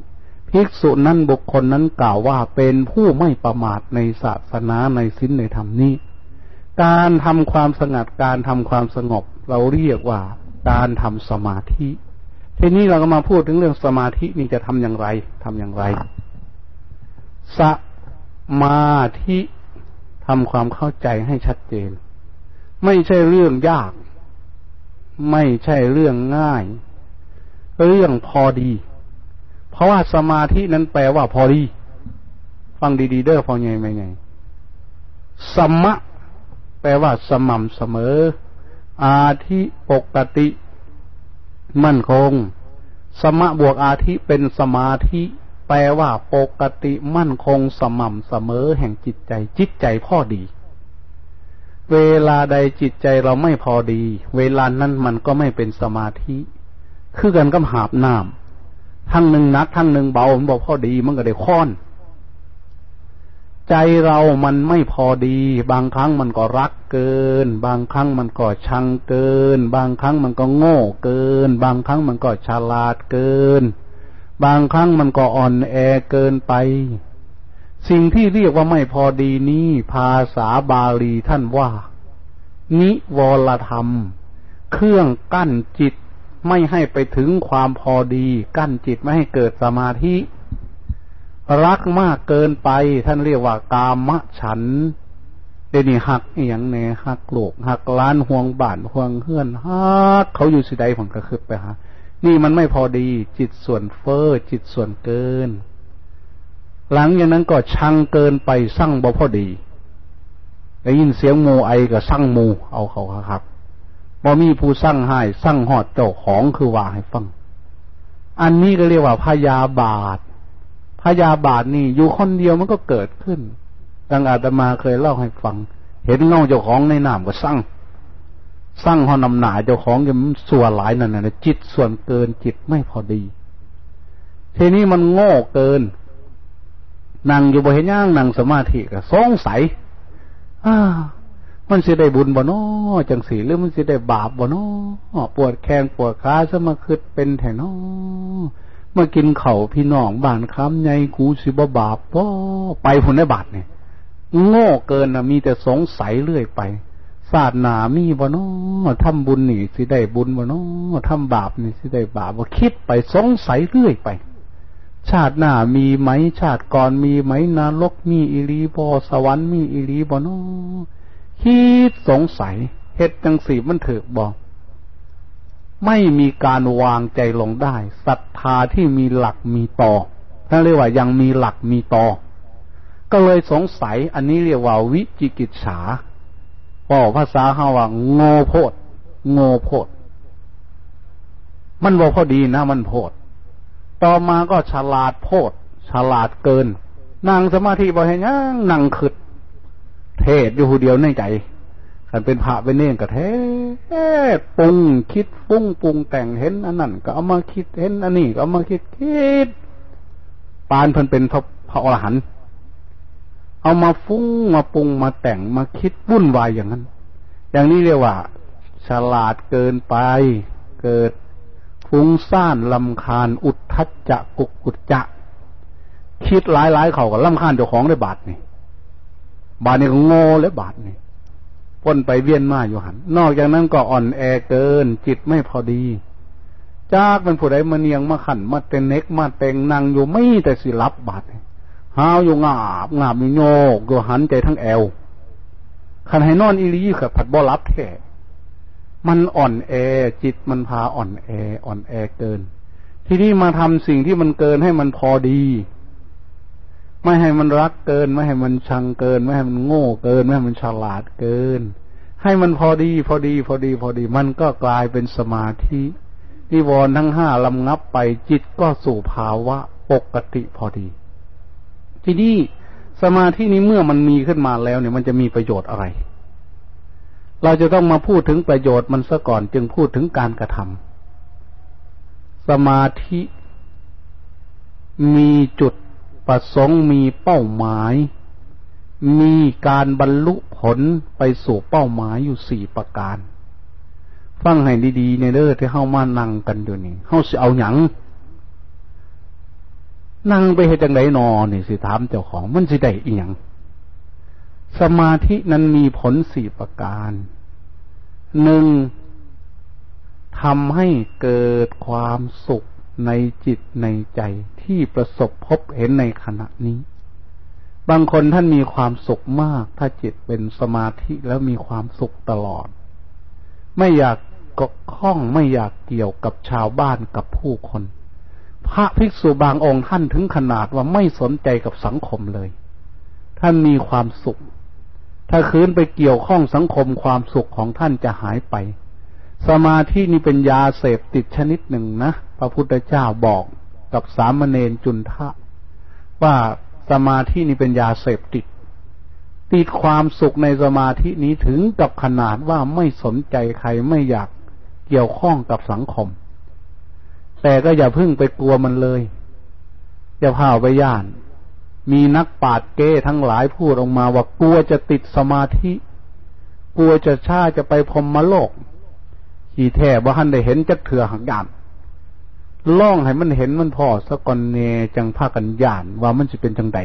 Speaker 2: ภิกษุนั้นบุคคลนั้นกล่าวว่าเป็นผู้ไม่ประมาทในศาสนาในสิ้นในธรรมนี้ การทำความสงัดการทำความสงบ เราเรียกว่าการทำสมาธิ ทีนี้เราก็มาพูดถึงเรื่องสมาธินี่จะทำอย่างไรทำอย่างไร สมาธิทำความเข้าใจให้ชัดเจน ไม่ใช่เรื่องยาก ไม่ใช่เรื่องง่าย เรื่องพอดี เพราะว่าสมาธินั้นแปลว่าพอดี ฟังดีๆเด้อพอไงไม่ไงสมะ แปลว่าสม่ำเสมอ อาทิปกติ มั่นคง สมะบวกอาทิเป็นสมาธิ แปลว่าปกติมั่นคงสม่ำเสมอแห่งจิตใจ จิตใจพ่อดี เวลาใดจิตใจเราไม่พอดี เวลานั้นมันก็ไม่เป็นสมาธิ คือกันก็หาบน้ำทั้งหนึ่งนักทั้งหนึ่งเบามันบอกพอดีมันก็ได้ค้อน ใจเรามันไม่พอดี บางครั้งมันก็รักเกิน บางครั้งมันก็ชังเกิน บางครั้งมันก็โง่เกิน บางครั้งมันก็ฉลาดเกิน บางครั้งมันก็อ่อนแอเกินไป สิ่งที่เรียกว่าไม่พอดีนี้ภาษาบาลีท่านว่า นิวรธรรม เครื่องกั้นจิตไม่ให้ไปถึงความพอดี กั้นจิตไม่ให้เกิดสมาธิ รักมากเกินไป ท่านเรียกว่ากามฉันเดนี่หักอย่างแน่หักโลกหักล้านห่วงบ้านห่วงเฮือนหักเขาอยู่สิใดผมก็คือไปฮะนี่มันไม่พอดีจิตส่วนเฟอ้อจิตส่วนเกิน หลังอย่างนั้นก็ชังเกินไปสั่งบ่พอดีได้ยินเสียงโมไอก็สั่งโมเอาเขาครับบ่มีผู้สั่งให้สั่งหอดเจ้าของคือว่าให้ฟัง อันนี้ก็เรียกว่าพยาบาท พยาบาทนี่ อยู่คนเดียวมันก็เกิดขึ้นดังอาตมาเคยเล่าให้ฟัง เห็นเงาเจ้าของในน้ำก็สั่งสั่งหอนำหนาเจ้าของจะมันส่วนหลายนั่นนะจิตส่วนเกินจิตไม่พอดี ทีนี้มันโง่เกินนั่งอยู่บนเห็นย่างนั่งสมาธิก็สงสัยอ่ามันสิได้บุญบ่นอจังสีหรือมันสิได้บาปบ่นอปวดแขนปวดขาซะมาคืดเป็นแถนอ มากินเข่าพี่น้องบ้านค้ำไงกูสิบบาปพ่อไปผลได้บาทเนี่ยโง่เกินนะมีแต่สงสัยเรื่อยไปศาสนามีบ่เนอทำบุญนี่สิได้บุญบ่เนอทำบาปนี่สิได้บาปว่าคิดไปสงสัยเรื่อยไป ชาติหน้ามีไหมชาติก่อนมีไหมนรกมีอิริบอสวรรค์มีอิริบ่นอคิดสงสัยเฮ็ดจังสีมันเถือบอก ไม่มีการวางใจลงได้ศรัทธาที่มีหลักมีต่อท่านเรียกว่ายังมีหลักมีต่อ ก็เลยสงสัยอันนี้เรียกว่าวิจิกิจฉาบอกภาษาเฮาว่าโง่โพดโง่โพด มันบอกพอดีนะมันโพด ต่อมาก็ฉลาดโพด ฉลาดเกิน นั่งสมาธิบ่เห็นยังนั่งขึ้นเทศอยู่หูเดียวในใจ ขันเป็นพระเป็นเน่งกระแท้ปรุงคิดฟุ้งปรุงแต่งเห็นอันนั้นก็เอามาคิดเห็นอันนี้ก็เอามาคิดคิด ปานเพิ่นเป็นพระพระอรหันต์เอามาฟุ้งมาปรุงมาแต่งมาคิดวุ่นวายอย่างนั้น อย่างนี้เรียกว่า ฉลาดเกินไป เกิดฟุ้งซ่านลำคาญอุทธัจจะกุกกุจจะ คิดหลายหลายเขาก็ลำคาญเจ้าของได้บาทนี่บาทนี่ก็โง่เลยบาทนี่ พ้นไปเวียนมาอยู่หัน นอกจากนั้นก็อ่อนแอเกิน จิตไม่พอดีจากเป็นผู้ใดมาเนียงมาขันมาเตนเน็กมาเตงนั่งอยู่ไม่แต่สิรับบาดห้าวอยู่งาบงาบมีโยกอยู่หันใจทั้งแอวขันให้นอนอีรีกับผัดบ่รับแท้มันอ่อนแอจิตมันพาอ่อนแอ อ่อนแอเกิน ที่นี่มาทำสิ่งที่มันเกินให้มันพอดี ไม่ให้มันรักเกิน ไม่ให้มันชังเกิน ไม่ให้มันโง่เกิน ไม่ให้มันฉลาดเกิน ให้มันพอดี พอดี พอดี พอดี มันก็กลายเป็นสมาธินิวรณ์ทั้งห้าลำงับไปจิตก็สู่ภาวะปกติพอดี ทีนี้สมาธินี้เมื่อมันมีขึ้นมาแล้วเนี่ยมันจะมีประโยชน์อะไร เราจะต้องมาพูดถึงประโยชน์มันซะก่อนจึงพูดถึงการกระทำสมาธิมีจุด ประสงค์มีเป้าหมาย มีการบรรลุผลไปสู่เป้าหมายอยู่สี่ประการ ฟังให้ดีๆในเด้อที่เข้ามานั่งกันอยู่นี่เข้าสิเอาหยังนั่งไปเหตุจังไดนอนี่สิถามเจ้าของมันสิได้อีหยังสมาธินั้นมีผลสี่ประการหนึ่งทำให้เกิดความสุข ในจิตในใจที่ประสบพบเห็นในขณะนี้ บางคนท่านมีความสุขมาก ถ้าจิตเป็นสมาธิแล้วมีความสุขตลอด ไม่อยากกข้องไม่อยากเกี่ยวกับชาวบ้านกับผู้คน พระภิกษุบางองค์ท่านถึงขนาดว่าไม่สนใจกับสังคมเลย ท่านมีความสุข ถ้าคืนไปเกี่ยวข้องสังคมความสุขของท่านจะหายไป สมาธินี่เป็นยาเสพติดชนิดหนึ่งนะ ระพุทธเจ้าบอกกับสามเณรจุนทะ ว่าสมาธินี่เป็นยาเสพติด ติดความสุขในสมาธินี้ถึงกับขนาดว่าไม่สนใจใครไม่อยากเกี่ยวข้องกับสังคม แต่ก็อย่าพึ่งไปกลัวมันเลยอย่าพาไปย่าน มีนักปราชญ์เก้ทั้งหลายพูดออกมาว่ากลัวจะติดสมาธิ กลัวจะชาจะไปพรมมโลกขี่แท่บ่หันได้เห็นจักเถื่อหักยาน ล่องให้มันเห็นมันพอสะก่อนเนจังพากันย่าน ว่ามันจะเป็นจังได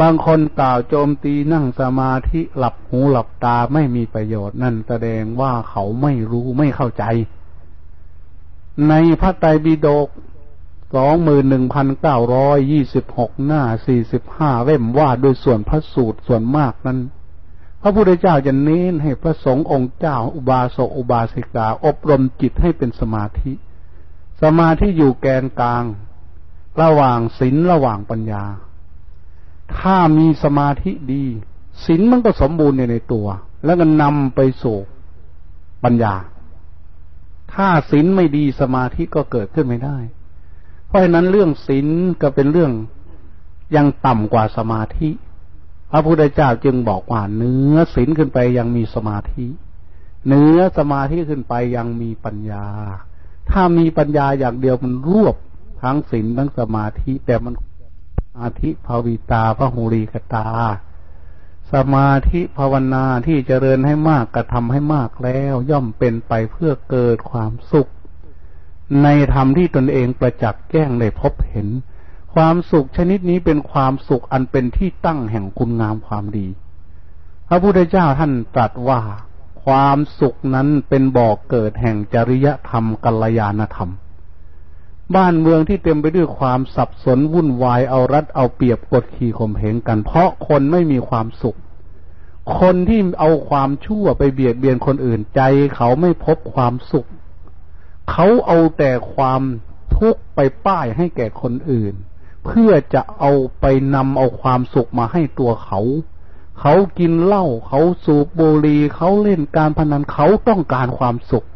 Speaker 2: บางคนกล่าวโจมตีนั่งสมาธิหลับหูหลับตาไม่มีประโยชน์ นั่นแสดงว่าเขาไม่รู้ไม่เข้าใจ ในพระไตรปิฎกสองหมื่นหนึ่งพันเก้าร้อยยี่สิบหกหน้าสี่สิบห้าเล่มว่าโดยส่วนพระสูตรส่วนมากนั้น พระพุทธเจ้าจะเน้นให้พระสงฆ์องค์เจ้าอุบาสกอุบาสิกา อบรมจิตให้เป็นสมาธิ สมาธิอยู่แกนกลาง ระหว่างศีลระหว่างปัญญา ถ้ามีสมาธิดีศีลมันก็สมบูรณ์ในตัว แล้วก็นำไปสู่ปัญญา ถ้าศีลไม่ดีสมาธิก็เกิดขึ้นไม่ได้ เพราะฉะนั้นเรื่องศีลก็เป็นเรื่องยังต่ำกว่าสมาธิ พระพุทธเจ้าจึงบอกว่าเนื้อศีลขึ้นไปยังมีสมาธิ เนื้อสมาธิขึ้นไปยังมีปัญญา ถ้ามีปัญญาอย่างเดียวมันรวบทั้งศีลทั้งสมาธิ แต่มันอาธิภาวิตาพระหูรีกตา สมาธิภาวนาที่เจริญให้มากกระทำให้มากแล้ว ย่อมเป็นไปเพื่อเกิดความสุข ในธรรมที่ตนเองประจักษ์แก้งได้พบเห็น ความสุขชนิดนี้เป็นความสุขอันเป็นที่ตั้งแห่งคุณงามความดี พระพุทธเจ้าท่านตรัสว่า ความสุขนั้นเป็นบ่อกเกิดแห่งจริยธรรมกัลยาณธรรม บ้านเมืองที่เต็มไปด้วยความสับสนวุ่นวายเอารัดเอาเปรียบกดขี่ข่มเหงกัน เพราะคนไม่มีความสุข คนที่เอาความชั่วไปเบียดเบียนคนอื่นใจ เขาไม่พบความสุข เขาเอาแต่ความทุกข์ไปป้ายให้แก่คนอื่น เพื่อจะเอาไปนำเอาความสุขมาให้ตัวเขา เขากินเหล้าเขาสูบบุหรี่เขาเล่นการพนันเขาต้องการความสุข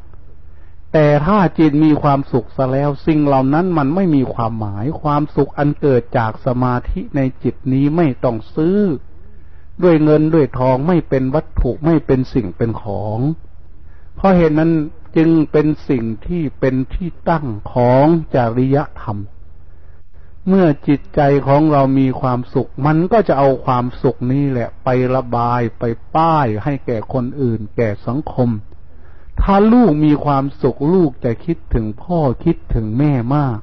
Speaker 2: แต่ถ้าจิตมีความสุขซะแล้ว สิ่งเหล่านั้นมันไม่มีความหมาย ความสุขอันเกิดจากสมาธิในจิตนี้ไม่ต้องซื้อ ด้วยเงินด้วยทองไม่เป็นวัตถุไม่เป็นสิ่งเป็นของ เพราะเหตุนั้นจึงเป็นสิ่งที่เป็นที่ตั้งของจริยธรรม เมื่อจิตใจของเรามีความสุข มันก็จะเอาความสุขนี้แหละ ไประบายไปป้ายให้แก่คนอื่น แก่สังคม ถ้าลูกมีความสุขลูกจะคิดถึงพ่อคิดถึงแม่มาก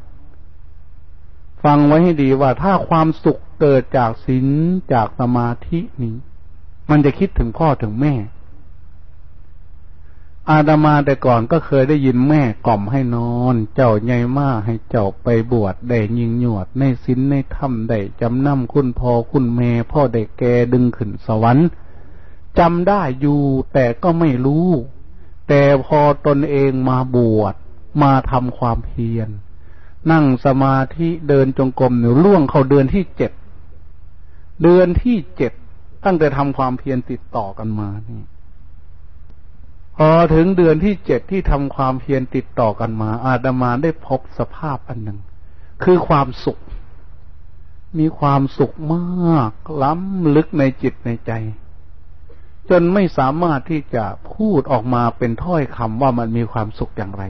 Speaker 2: ฟังไว้ให้ดีว่าถ้าความสุขเกิดจากศีลจากสมาธินี้ มันจะคิดถึงพ่อถึงแม่ อาดามาแต่ก่อนก็เคยได้ยินแม่กล่อมให้นอน เจ้าใหญ่มาให้เจ้าไปบวชได้ยิงหยวดในสินในถ้ำได้จำนำคุณพ่อคุณแม่พ่อได้แกดึงขึ้นสวรรค์จำได้อยู่แต่ก็ไม่รู้ แต่พอตนเองมาบวชมาทำความเพียร นั่งสมาธิเดินจงกรมหนูล่วงเข้าเดือนที่เจ็ดเดือนที่เจ็ดตั้งแต่ทำความเพียรติดต่อกันมานี่ พอถึงเดือนที่เจ็ดที่ทำความเพียรติดต่อกันมา อาดามาได้พบสภาพอันหนึ่ง คือความสุข มีความสุขมาก ล้ำลึกในจิตในใจ จนไม่สามารถที่จะพูดออกมาเป็นถ้อยคำว่ามันมีความสุขอย่างไร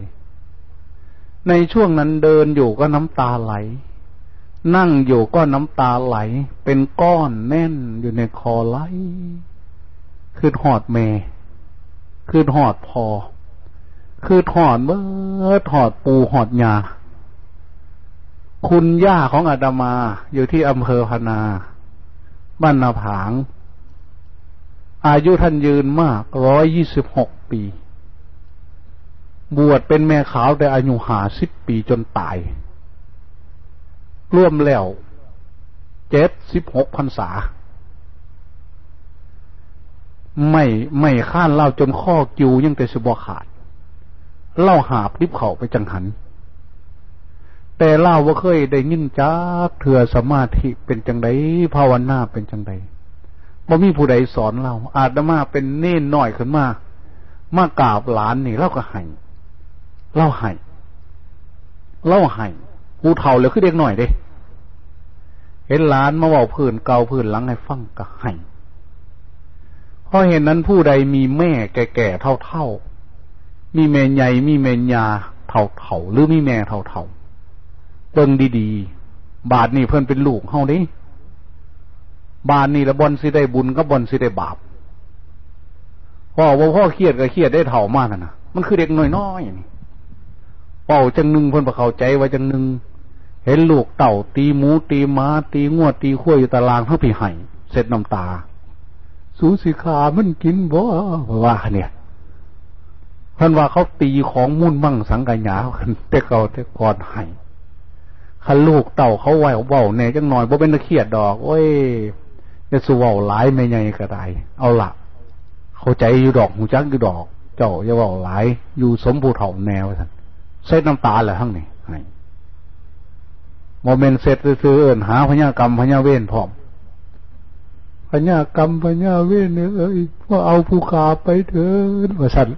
Speaker 2: ในช่วงนั้นเดินอยู่ก็น้ำตาไหล นั่งอยู่ก็น้ำตาไหล เป็นก้อนแน่นอยู่ในคอไหล คือหอดเมย คือหอดพอ คือถอดเมื่อถอดปูหอดยาคุณย่าของอาดามาอยู่ที่อำเภอพนา บ้านนาผาง อายุท่านยืนมากร้อยยี่สิบหกปี บวชเป็นแม่ขาวแต่อายุหาสิบปีจนตาย ร่วมแล้วเจ็ดสิบหกพรรษา ไม่ไม่ข้านเล่าจนข้อกิวยังแต่สบขาด เล่าหาบริบเขาไปจังหัน แต่เล่าว่าเคยได้ยินจักเถื่อสมาธิเป็นจังไดภาวนาเป็นจังไดบ่มีผู้ใดสอนเรา อาตมาเป็นเน่นหน่อยขึ้นมามากราบหลานนี่เล่าก็ให้เล่าให้เล่าให้หูเท่าเลยคือเด็กหน่อยเด้ เห็นหลานมาว่าพื้นเก่าพื้นหลังให้ฟังก็ให้ เพราะเห็นนั้นผู้ใดมีแม่แก่ๆเท่าๆ มีแม่ใหญ่มีแม่ยาเท่าๆหรือมีแม่เท่าๆเบิ่งดีๆ บาทนี่เพิ่อนเป็นลูกเฮาเด้บาทนี่ละบอนสิได้บุญกับบอนสิได้บาปพ่อว่าพ่อเครียดก็เครียดได้เท่ามากนะมันคือเด็กน้อยๆนี่เป่าจังหนึ่งเพิ่อนประเข้าใจว่าจังหนึ่งเห็นลูกเต่าตีหมูตีม้าตีงวดตีขั้วอยู่ตารางเท่าพี่ไห้เสร็จน้ำตา สูสิขามันกินบ่ว่าเนี่ยท่านว่าเขาตีของมุ่นมั่งสังกัญญาแต่เก่าแต่ก่อนไห้คันลูกเต่าเขาไหวเบาแน่จังหน่อยบ่เป็นตะเคียดดอกโอ้ยจะสู้เบาหลายไม่ไงก็ได้เอาละเข้าใจอยู่ดอกหูจักอยู่ดอก เจ้าอย่าเบาหลาย อยู่สมบูรณ์เถ่าแนวท่านเส้นน้ำตาเลยทั้งนี้โมเมนต์เสร็จซื้อเอินหาพญากรรมพญาเวนพร้อม พญากรรมพญาเวนเอ้ยว่าเอาผู้ขาไปเถิดว่าสัน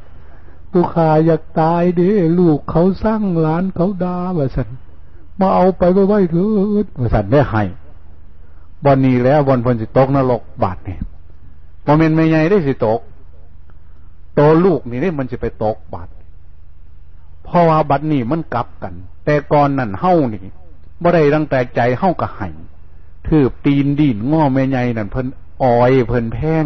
Speaker 2: ผู้ขาอยากตายเด้ลูกเขาสร้างหลานเขาดาว่าสันมาเอาไปไว้ไว้เถิดว่าสันได้ให้บอนนี้แล้วบอนพนสิตกนรกบาดเนี่ยโมเมนต์ไม่ใหญ่ได้สิตกโตลูกนี่ได้มันจะไปตกบาดเพราะว่าบัดนี้มันกลับกัน แต่ก่อนนั่นเฮ้านี่บ่ได้ตั้งแต่ใจเฮ้ากะไห้ถือตีนดินง้อแม่ใหญ่นั่นเพิ่น อ้อยเพินแพง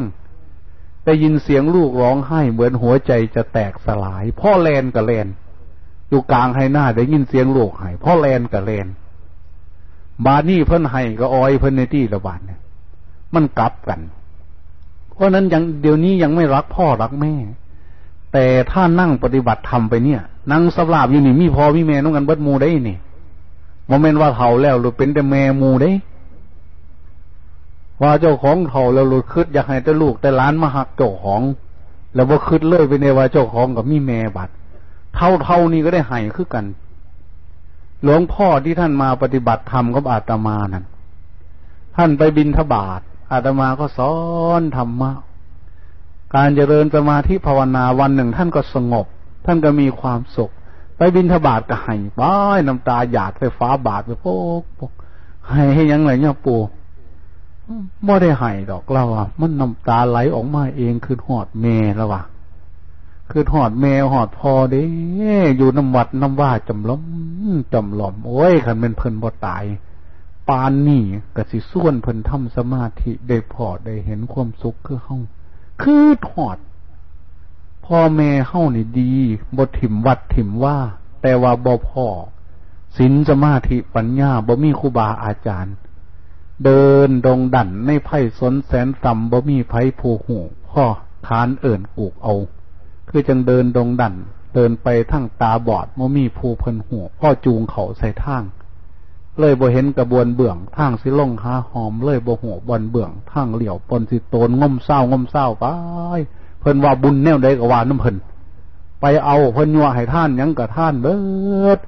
Speaker 2: ได้ยินเสียงลูกร้องไห้เหมือนหัวใจจะแตกสลาย พ่อแลนกับแลนอยู่กลางให้หน้าได้ยินเสียงลูกไห้พ่อแลนกับแลนบานี่เพิ่นไห้ก็อ้อยเพิ่นในที่ระบาดเนี่ยมันกลับกัน เพราะนั้นยังเดี๋ยวนี้ยังไม่รักพ่อรักแม่ แต่ถ้านั่งปฏิบัติธรรมไปเนี่ย นั่งสลาบอยู่นี่มีพอมีแม่น้องกันเบิดมูได้นี่โมเมนต์ว่าเฒ่าแล้วหรือเป็นแต่แม่มูได้ ว่าเจ้าของเฒ่าแล้วหลุดคืดอยากให้แต่ลูกแต่ล้านมาหักเจ้าของ แล้วว่าคืดเลยไปในว่าเจ้าของกับมีแม่บัดเท่าเท่านี้ก็ได้ให้คือกัน หลวงพ่อที่ท่านมาปฏิบัติธรรมกับอาตมานั่นท่านไปบินทบาทอาตมาก็สอนธรรมะการเจริญสมาธิภาวนาวันหนึ่งท่านก็สงบ ท่านก็มีความสุข ไปบินทบาทก็ให้บ้ายน้ำตาหยาดไฟฟ้าบาดไปโป๊กปกให้ให้ยังไงเนี่ยปู่ ไม่ได้ให้ดอกเราอะ มันน้ำตาไหลออกมาเองคือหอดเมแล้วว่ะคือหอดเมหอดพอเด้อยู่น้ำวัดน้ำว่าจำล้มจำหลอมโอ้ยขันเป็นเพิ่นบ่ตาย ปานนี่กสิส่วนเพิ่นทำสมาธิได้พอได้เห็นความสุขคือเฮาคือหอดพ่อแม่เฮ้านี่ดีบ่ถิ่มวัดถิ่มว่า แต่ว่าบ่พอศีลสมาธิปัญญาบ่มีครูบาอาจารย์ เดินดงดันในไพ่สนแสนต่ำบ่มีไพ่ผูหูพ่อทานเอิ่นกูกเอา คือจังเดินดงดันเดินไปทั้งตาบอดบ่มีภูเพิ่นหูพ่อจูงเขาใส่ทาง เลยบ่เห็นกระบวนเบื้องทางสิล่องหาหอมเลยบ่หัวบอนเบื้องทางเหลี่ยวปนสิโตนง่มเศร้าง่มเศร้าไปเพิ่นว่าบุญแนวใดก็ว่าน้ำเพิ่นไปเอาเพิ่นว่าให้ท่านยังกับท่านเบิด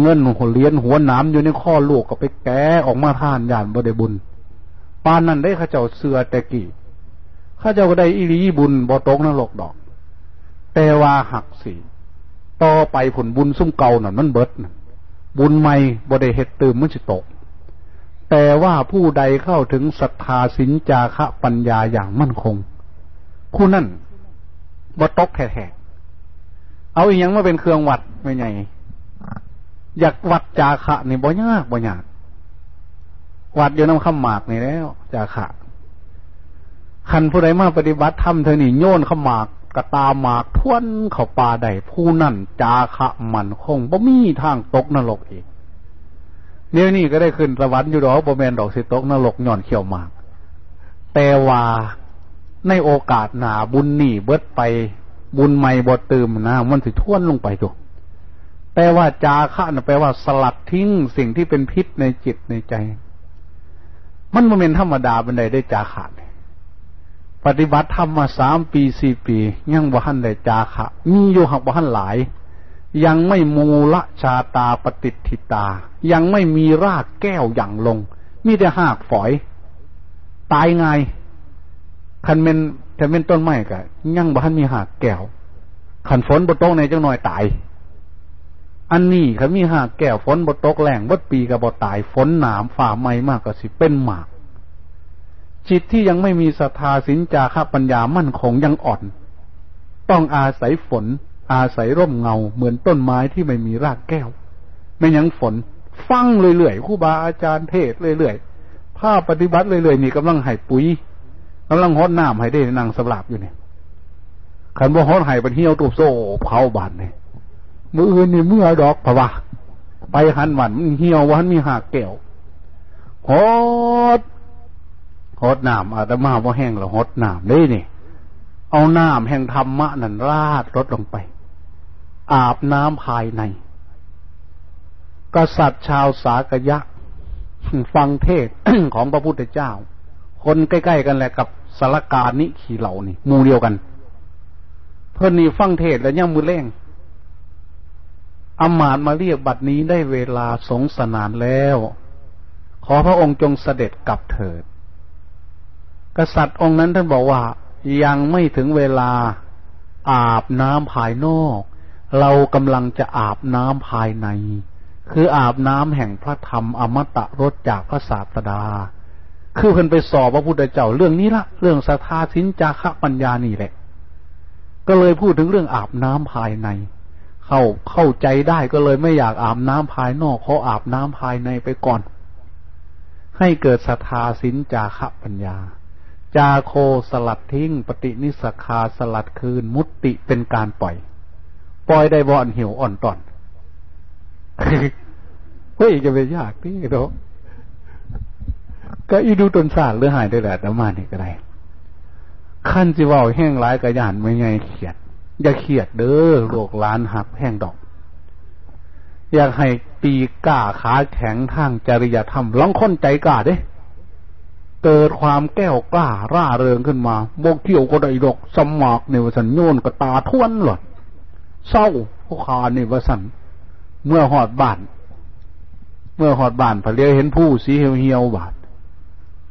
Speaker 2: เงินหัวเลี้ยนหัวหน้ำอยู่ในข้อลูกก็ไปแกออกมาท่านยานบ่ได้บุญปานนั้นได้ข้าเจ้าเสือแต่กี่ข้าเจ้าก็ได้อิริบุญบ่ตกนรกดอก แต่ว่าหักสี่ต่อไปผลบุญซุ่มเก่านั่นมันเบิดนบุญใหม่บ่ได้เฮ็ดตื่มมันจะตก แต่ว่าผู้ใดเข้าถึงศรัทธาสินจาคะปัญญาอย่างมั่นคง คู่นั่นบ่ตกแท้ๆเอาอีกยังมาเป็นเครื่องวัดไม่ไง อยากวัดจาขะนี่บ่ยากบ่ยาก วัดอยู่น้ำข้ามหมากนี่แล้ว จาขะคันผู้ใดมาปฏิบัติธรรมเธอนี่โยนข้ามหมากกระตาหมากทวนเข้าป่าใดผู้นั่นจาขะมันคงบ่มีทางตกนรกอีกเดี๋ยนี้ก็ได้ขึ้นสวรรค์อยู่ดอกบ่แมนดอกสิตกนรกหย่อนเขียวหมาก แต่ว่าในโอกาสหนาบุญนี่เบิดไปบุญใหม่บดตืมนะมันสิท่วนลงไปตัว แปลว่าจาคะนะแปลว่าสลัดทิ้งสิ่งที่เป็นพิษในจิตในใจ มันมันเป็นธรรมดาบันไดได้จาคะปฏิบัติธรรมมาสามปีสี่ปี ยังบ่หันได้จาคะ มีอยู่หักบ่หันหลาย ยังไม่มูละชาตาปฏิทิตา ยังไม่มีรากแก้วอย่างลง มีแต่หากฝอย ตายไงคันเมนแต่เมนต้นไม้กะยังบ้านมีหากแก้วขันฝนบนโต๊ะในจังหน่อยตาย อันนี้เขามีหากแก้วฝนบตกแรงบดปีกับบตายฝนหนามฝ่าไม้มากก็สิเป็นหมาก จิตที่ยังไม่มีศรัทธาสินจาคปัญญามั่นคงยังอ่อน ต้องอาศัยฝน อาศัยร่มเงาเหมือนต้นไม้ที่ไม่มีรากแก้ว ไม่ยังฝน ฟังเรื่อยๆครูบาอาจารย์เทศเรื่อยๆภาพปฏิบัติเรื่อยๆนี่กำลังให้ปุ๋ยกำลังฮดน้ำให้ได้นางสลับอยู่เนี่ยขันบ่ฮดให้เป็นเหี่ยวตุบโซ่เผาบานเนี่ย มืออื่นนี่เมื่อดอกพะวะไปหันหวันมันเหี่ยววันมีหากแก้วฮดฮดน้ำอาตมาว่าแห้งแล้วฮดน้ำได้นี่เอาน้ำแห่งธรรมะนั่นราดรถลงไป อาบน้ำภายใน กษัตริย์ชาวสากยะ ฟังเทศของพระพุทธเจ้า คนใกล้ๆกันแหละกับสารการนิขีเหล่านี่มูเดียวกัน เพื่อนนี่ฟังเทศแล้วย่งมือเล่ง อมาตมาเรียกบัดนี้ได้เวลาสงสนานแล้ว ขอพระองค์จงเสด็จกลับเถิด กษัตริย์องค์นั้นท่านบอกว่า ยังไม่ถึงเวลาอาบน้ำภายนอก เรากำลังจะอาบน้ำภายใน คืออาบน้ำแห่งพระธรรมอมตะรสจากพระศาสดา คือเพิ่นไปสอบพระพุทธเจ้าเรื่องนี้ละเรื่องศรัทธาสินจาคะปัญญานี่แหละ ก็เลยพูดถึงเรื่องอาบน้ำภายใน เข้าเข้าใจได้ก็เลยไม่อยากอาบน้ำภายนอกเขาอาบน้ำภายในไปก่อน ให้เกิดศรัทธาสินจาคะปัญญา จาโคสลัดทิ้ง ปฏินิสคาสลัดคืน มุตติเป็นการปล่อย ปล่อยได้บอนหิวอ่อนตอนเฮ้ยจะไปยากนี่เนาะก็อีดูตนสาดหรือหายได้แหละน้ำมานี่ก็ได้ขั้นจีว่าแห้งร้ายกระยานไม่ไงเขียด อย่าเครียดเด้อโลกล้านหักแห้งดอก อยากให้ปีก้าขาแข็งทางจริยธรรมลังค้นใจกล้าเด้เกิดความแก้วกล้าร่าเริงขึ้นมาโบกเกี่ยวก็ได้ดอกสมากในวสันโยนกระตาท้วนหลอดเศร้าพวกขาในวสัน เมื่อหอดบานเมื่อหอดบานพอเลียเห็นผู้สีเหี่ยวเหี่ยวบาด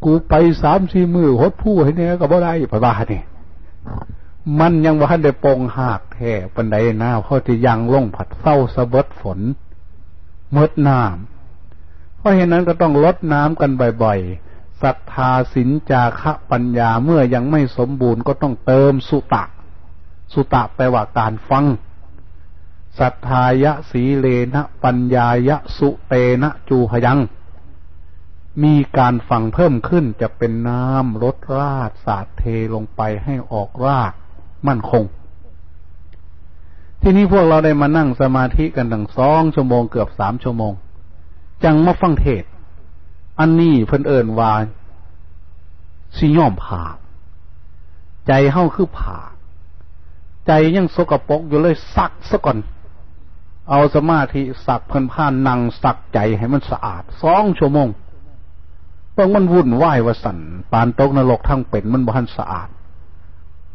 Speaker 2: กูไปสามสี่มือหดผู้ให้เนี่ยก็บ่ได้พระบาทเนี่ย มันยังว่าได้ปงหากแท่ปันไดหน้าเพราะที่ยังลงผัดเศร้าสะเบิดฝนมดน้ำเพราะเหตุนั้นก็ต้องลดน้ำกันบ่อยๆศรัทธาสินจาคะปัญญาเมื่อยังไม่สมบูรณ์ก็ต้องเติมสุตะ สุตะแปลว่าการฟังศรัทธายะสีเลนะปัญญายะสุเตนะจูหยัง มีการฟังเพิ่มขึ้นจะเป็นน้ำลดราดสาดเทลงไปให้ออกราก มั่นคง ที่นี้พวกเราได้มานั่งสมาธิกันตั้งสองชั่วโมงเกือบสามชั่วโมง จังมาฟังเทศ อันนี้เพิ่นเอิญว่าสิย่อมผ่า ใจเฮ้าคือผ่า ใจยังสกปรกอยู่เลยสักซะก่อน เอาสมาธิสักเพิ่นผ่านนั่งสักใจให้มันสะอาดสองชั่วโมงต้องมันวุ่นวายว่าสันปานตกนรกทั้งเป็นมันบ้านสะอาด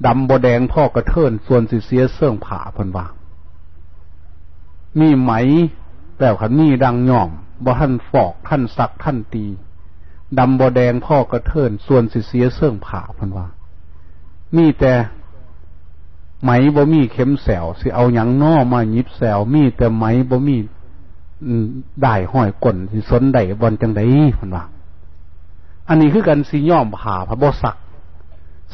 Speaker 2: ดำบแดงพ่อกระเทินส่วนสิเสียเสื่องผ่าพันว่ามีไหมแล้วขันมีดังย่อมบ่ท่านฟอกท่านสักท่านตีดำบแดงพ่อกระเทินส่วนสิเสียเสื่องผ่าพันว่ามีแต่ไหมบ่มีเข็มแสวสิเอาหยังน้อมายิบแสวมีแต่ไหมบ่มีได้ห้อยก่นสิสนได้บอลจังไดพันว่าอันนี้คือกันสิย่อมผ่าพระบสัก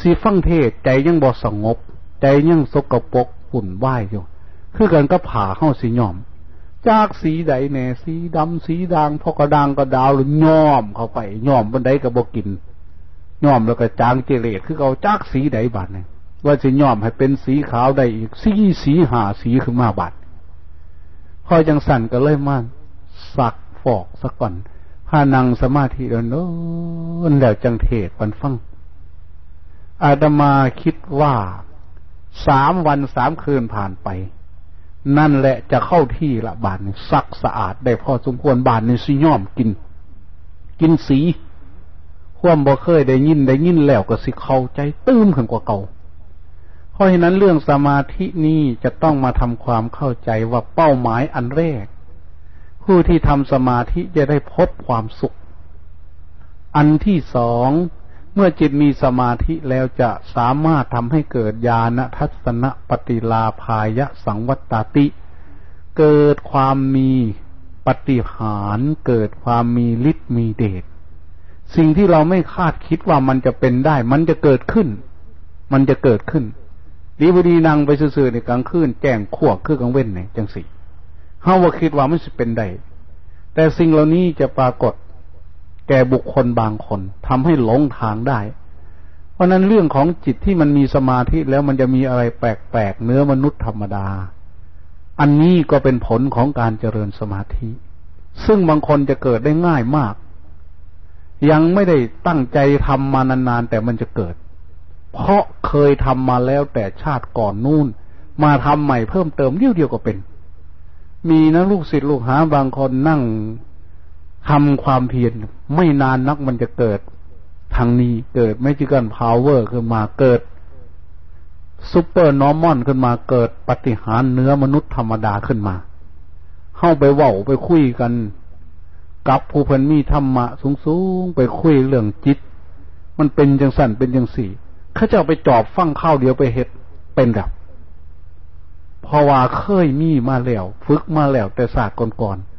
Speaker 2: สีฟังเทศใจยังบ่สงบ ใจยังสกปรกฝุ่นไหวอยู่ คือกันก็ผ่าเข้าสีย่อม จากสีใดแน่สีดำสีด่างพอกระดังกระดาวหรือย่อมเข้าไปย่อมบนใดก็บ่กินย่อมแล้วก็จางเจเลตคือเขาจากสีใดบาดเนี่ยว่าจะย่อมให้เป็นสีขาวได้อีกสีสีหาสีขึ้นมาบาดพอจังสั่นก็เลยมาสักฟอกสักก่อนพานังสมาธิเดินโน้นแล้วจังเทศปันฟัง อาตมาคิดว่าสามวันสามคืนผ่านไป นั่นแหละจะเข้าที่ละบาทนี่ซักสะอาดได้พอสมควรบาทนี่สิย่อมกิน กินสีความบ่เคยได้ยินได้ยินแล้วก็สิเข้าใจตื้มขึ้นกว่าเก่า เพราะฉะนั้นเรื่องสมาธินี้จะต้องมาทำความเข้าใจว่าเป้าหมายอันแรก ผู้ที่ทำสมาธิจะได้พบความสุข อันที่สอง เมื่อจิตมีสมาธิแล้วจะสามารถทำให้เกิดญาณทัศนปฏิลาภายะสังวัตติ เกิดความมีปฏิหารเกิดความมีฤทธิ์มีเดชสิ่งที่เราไม่คาดคิดว่ามันจะเป็นได้ มันจะเกิดขึ้น มันจะเกิดขึ้นดีบดีนางไปซื่อๆในกลางคืนแจ้งขวกคือกลางเว้นเนี่ยจังสิเฮาว่าคิดว่ามันจะเป็นได้แต่สิ่งเหล่านี้จะปรากฏ แก่บุคคลบางคนทำให้หลงทางได้ เพราะนั้นเรื่องของจิตที่มันมีสมาธิแล้วมันจะมีอะไรแปลกๆเนื้อมนุษย์ธรรมดา อันนี้ก็เป็นผลของการเจริญสมาธิ ซึ่งบางคนจะเกิดได้ง่ายมาก ยังไม่ได้ตั้งใจทำมานานๆแต่มันจะเกิด เพราะเคยทำมาแล้วแต่ชาติก่อนนู่น มาทำใหม่เพิ่มเติมเดียวเดียวก็เป็น มีนะลูกศิษย์ลูกหาบางคนนั่ง ทำความเพียรไม่นานนักมันจะเกิด ทางนี้เกิด magical power ขึ้นมาเกิด supernormal ขึ้นมาเกิดปาฏิหาริย์เหนือมนุษย์ธรรมดาขึ้นมา เข้าไปเว่าไปคุยกัน กับผู้เพิ่นมีธรรมะสูงๆไปคุยเรื่องจิต มันเป็นจังสั่นเป็นจังสี่เขาจะไปจอบฟังข้าวเดียวไปเห็ดเป็นแบบเพราะว่าเคยมีมาแล้ว ฝึกมาแล้วแต่ศาสตร์ก่อนๆ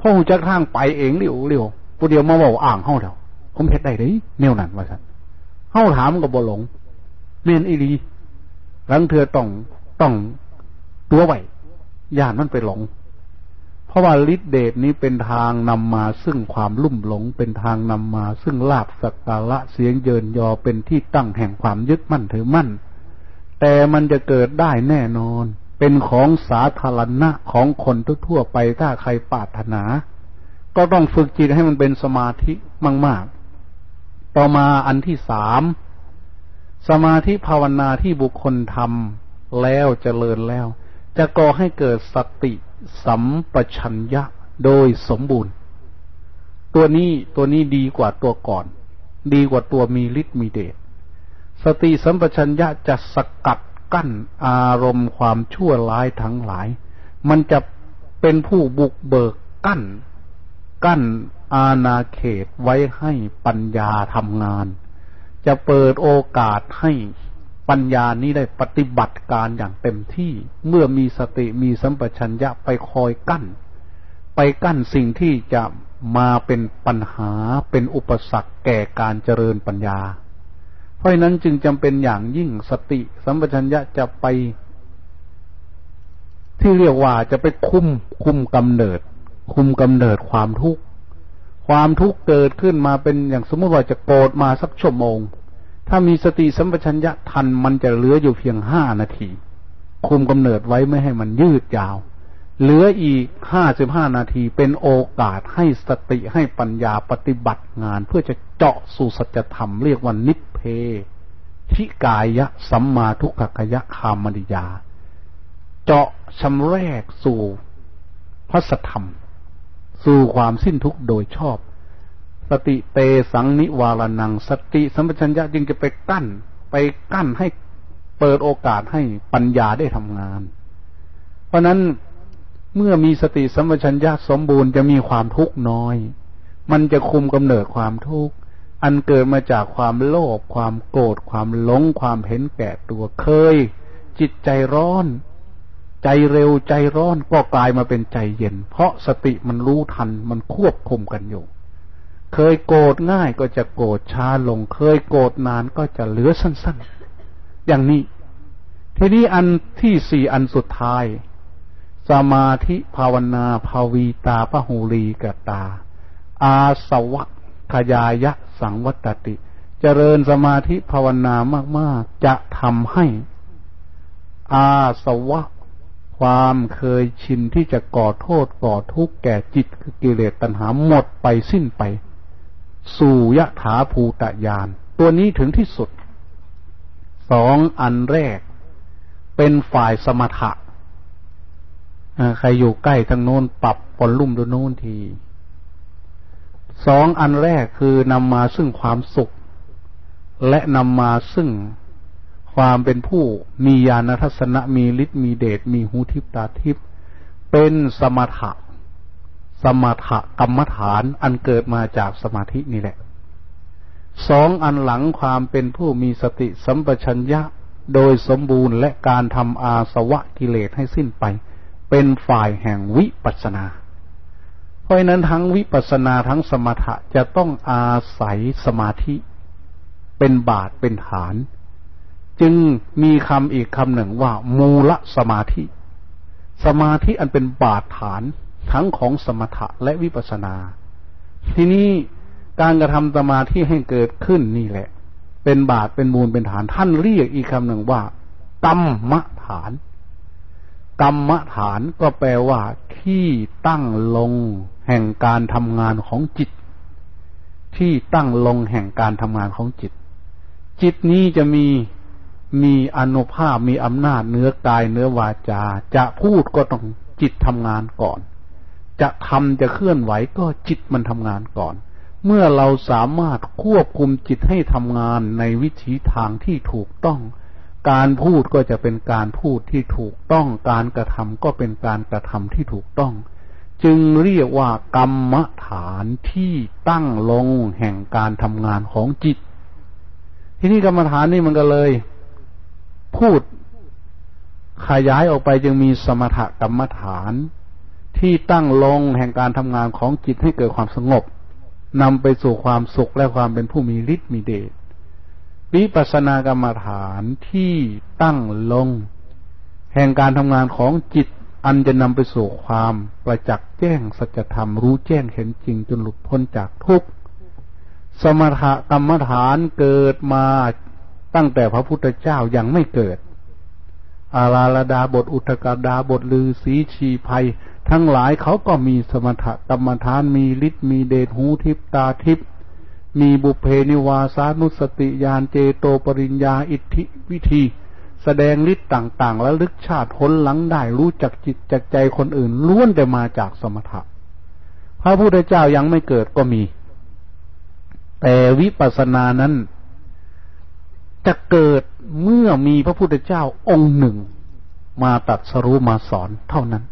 Speaker 2: พ่อหูจักทางไปเองเร็วเร็วผู้เดียวมาบอกอ่างเฮาเถอะผมเห็ดได้เลยแนวนั้นว่าสันเฮาถามกับบหลงเมนอีรีหลังเธอต้องต้องตัวไหวย่านมันไปหลง เพราะว่าฤทธิเดชนี้เป็นทางนำมาซึ่งความลุ่มหลง เป็นทางนำมาซึ่งลาบสักการะเสียงเยินยอเป็นที่ตั้งแห่งความยึดมั่นถือมั่น แต่มันจะเกิดได้แน่นอน เป็นของสาธารณะของคนทั่วไปถ้าใครปรารถนา ก็ต้องฝึกจิตให้มันเป็นสมาธิมากๆ ต่อมาอันที่สามสมาธิภาวนาที่บุคคลทำแล้วเจริญแล้ว จะก่อให้เกิดสติสัมปชัญญะโดยสมบูรณ์ ตัวนี้ตัวนี้ดีกว่าตัวก่อน ดีกว่าตัวมีฤทธิ์มีเดชสติสัมปชัญญะจะสกัด กั้นอารมณ์ความชั่วร้ายทั้งหลาย มันจะเป็นผู้บุกเบิกกั้น กั้นอาณาเขตไว้ให้ปัญญาทำงาน จะเปิดโอกาสให้ปัญญานี้ได้ปฏิบัติการอย่างเต็มที่เมื่อมีสติมีสัมปชัญญะไปคอยกั้น ไปกั้นสิ่งที่จะมาเป็นปัญหาเป็นอุปสรรคแก่การเจริญปัญญา เพราะนั้นจึงจำเป็นอย่างยิ่งสติ สัมปชัญญะจะไป ที่เรียกว่าจะไปคุมคุมกำเนิด คุมกำเนิดความทุกข์ความทุกข์เกิดขึ้นมาเป็นอย่างสมมติว่าจะโกรธมาสักชั่วโมง ถ้ามีสติสัมปชัญญะทันมันจะเหลืออยู่เพียงห้านาที คุมกำเนิดไว้ไม่ให้มันยืดยาว เหลืออีกห้าสิบห้านาทีเป็นโอกาสให้สติให้ปัญญาปฏิบัติงาน เพื่อจะเจาะสู่สัจธรรมเรียกว่านิพเพทิกายะสัมมาทุกขกยะคามริยา เจาะชำแรกสู่พระสธรรม สู่ความสิ้นทุกข์โดยชอบ สติเตสังนิวารนัง สติสัมปชัญญะจึงจะไปกั้น ไปกั้นให้เปิดโอกาสให้ปัญญาได้ทำงาน เพราะนั้น เมื่อมีสติสัมปชัญญะสมบูรณ์จะมีความทุกข์น้อย มันจะคุมกำเนิดความทุกข์อันเกิดมาจากความโลภความโกรธความหลงความเห็นแก่ตัวเคย จิตใจร้อน ใจเร็วใจร้อนก็กลายมาเป็นใจเย็น เพราะสติมันรู้ทันมันควบคุมกันอยู่ เคยโกรธง่ายก็จะโกรธช้าลง เคยโกรธนานก็จะเหลือสั้นๆ อย่างนี้ ทีนี้อันที่สี่อันสุดท้าย สมาธิภาวนาภาวีตาพหูรีกตา อาสวะขยายะสังวัตติ เจริญสมาธิภาวนามาก ๆ จะทำให้ อาสวะ ความเคยชินที่จะก่อโทษก่อทุกข์แก่จิตคือกิเลสตัณหาหมดไปสิ้นไป สู่ยะถาภูตะยาน ตัวนี้ถึงที่สุด สองอันแรก เป็นฝ่ายสมถะ ใครอยู่ใกล้ทางโน้นปรับปนลุ่มดูโน้นทีสองอันแรกคือนำมาซึ่งความสุข และนำมาซึ่งความเป็นผู้มีญาณทัศนะมีฤทธิ์มีเดชมีหูทิพตาทิพเป็นสมถะ สมถะกรรมฐานอันเกิดมาจากสมาธินี่แหละสองอันหลังความเป็นผู้มีสติสัมปชัญญะโดยสมบูรณ์และการทำอาสวะกิเลสให้สิ้นไป เป็นฝ่ายแห่งวิปัสนา เพราะนั้นทั้งวิปัสนาทั้งสมถะจะต้องอาศัยสมาธิ เป็นบาทเป็นฐาน จึงมีคำอีกคำหนึ่งว่า มูลสมาธิ สมาธิอันเป็นบาทฐานทั้งของสมถะและวิปัสนา ทีนี้การกระทำสมาธิให้เกิดขึ้นนี่แหละ เป็นบาทเป็นมูลเป็นฐานท่านเรียกอีกคำหนึ่งว่ากรรมฐาน กรรมฐานก็แปลว่าที่ตั้งลงแห่งการทำงานของจิต ที่ตั้งลงแห่งการทำงานของจิต จิตนี้จะมีมีอนุภาพมีอำนาจเนื้อกายเนื้อวาจา จะพูดก็ต้องจิตทำงานก่อน จะทำจะเคลื่อนไหวก็จิตมันทำงานก่อน เมื่อเราสามารถควบคุมจิตให้ทำงานในวิถีทางที่ถูกต้อง การพูดก็จะเป็นการพูดที่ถูกต้อง การกระทำก็เป็นการกระทำที่ถูกต้อง จึงเรียกว่ากรรมฐานที่ตั้งลงแห่งการทำงานของจิต ที่นี้กรรมฐานนี่มันก็เลย พูดขยายออกไปจึงมีสมถกรรมฐาน ที่ตั้งลงแห่งการทำงานของจิตให้เกิดความสงบนำไปสู่ความสุขและความเป็นผู้มีฤทธิ์มีเดช วิปัสสนากรรมฐานที่ตั้งลง แห่งการทำงานของจิตอันจะนำไปสู่ความประจักษ์แจ้งสัจธรรมรู้แจ้งเห็นจริงจนหลุดพ้นจากทุกข์สมถกรรมฐานเกิดมาตั้งแต่พระพุทธเจ้ายังไม่เกิด อาราลดาบทอุทกาดาบทลือสีชีภัย ทั้งหลายเขาก็มีสมถกรรมฐานมีฤทธิ์มีเดชหูทิพตาทิพ มีบุเพนิวาสานุสติยานเจโตปริญญาอิทธิวิธี แสดงฤทธิ์ต่างๆ และลึกชาติพ้นหลังได้รู้จักจิตจักใจคนอื่นล้วนแต่มาจากสมถะ พระพุทธเจ้ายังไม่เกิดก็มี แต่วิปัสสนานั้น จะเกิดเมื่อมีพระพุทธเจ้าองค์หนึ่ง มาตัดสรู้มาสอนเท่านั้น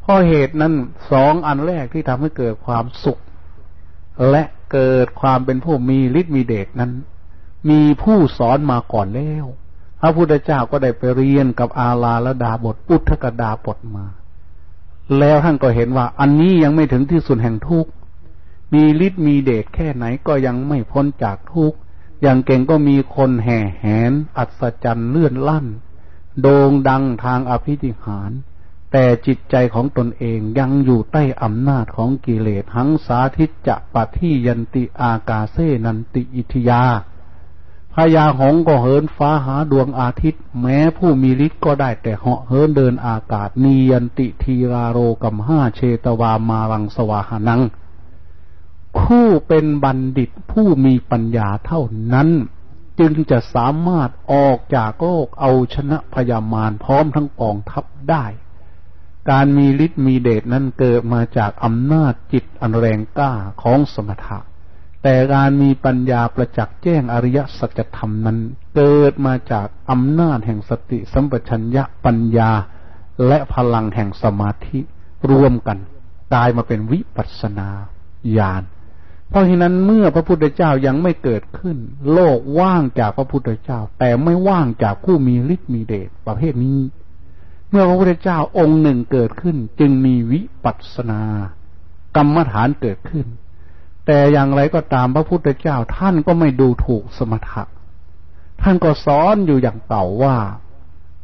Speaker 2: เพราะเหตุนั้นสองอันแรกที่ทำให้เกิดความสุข และ เกิดความเป็นผู้มีฤทธิ์มีเดชนั้น มีผู้สอนมาก่อนแล้ว พระพุทธเจ้าก็ได้ไปเรียนกับอาลาละดาบทปุถกดาบทมา แล้วท่านก็เห็นว่าอันนี้ยังไม่ถึงที่สุดแห่งทุกข์มีฤทธิ์มีเดชแค่ไหนก็ยังไม่พ้นจากทุกข์อย่างเก่งก็มีคนแห่แหน อัศจรรย์เลื่อนลั่น โด่งดังทางอภิธิหาร แต่จิตใจของตนเองยังอยู่ใต้อำนาจของกิเลสหังสาธิตจะปฏิยันติอากาเซนันติอิทยาพญาหงก็เหินฟ้าหาดวงอาทิตย์ แม้ผู้มีฤทธิ์ก็ได้แต่เหาะเหินเดินอากาศนียันติทีราโรกัมห้าเชตวามารังสวาหานัง คู่เป็นบัณฑิตผู้มีปัญญาเท่านั้น จึงจะสามารถออกจากโลกเอาชนะพยามารพร้อมทั้งกองทัพได้ การมีฤทธิ์มีเดชนั้นเกิดมาจากอำนาจจิตอันแรงกล้าของสมถะ แต่การมีปัญญาประจักษ์แจ้งอริยสัจธรรมนั้น เกิดมาจากอำนาจแห่งสติสัมปชัญญะปัญญา และพลังแห่งสมาธิรวมกันกลายมาเป็นวิปัสสนาญาณเพราะฉะนั้นเมื่อพระพุทธเจ้ายังไม่เกิดขึ้น โลกว่างจากพระพุทธเจ้า แต่ไม่ว่างจากผู้มีฤทธิ์มีเดชประเภทนี้ เมื่อพระพุทธเจ้าองค์หนึ่งเกิดขึ้น จึงมีวิปัสสนากรรมฐานเกิดขึ้น แต่อย่างไรก็ตามพระพุทธเจ้าท่านก็ไม่ดูถูกสมถะ ท่านก็สอนอยู่อย่างเก่าว่า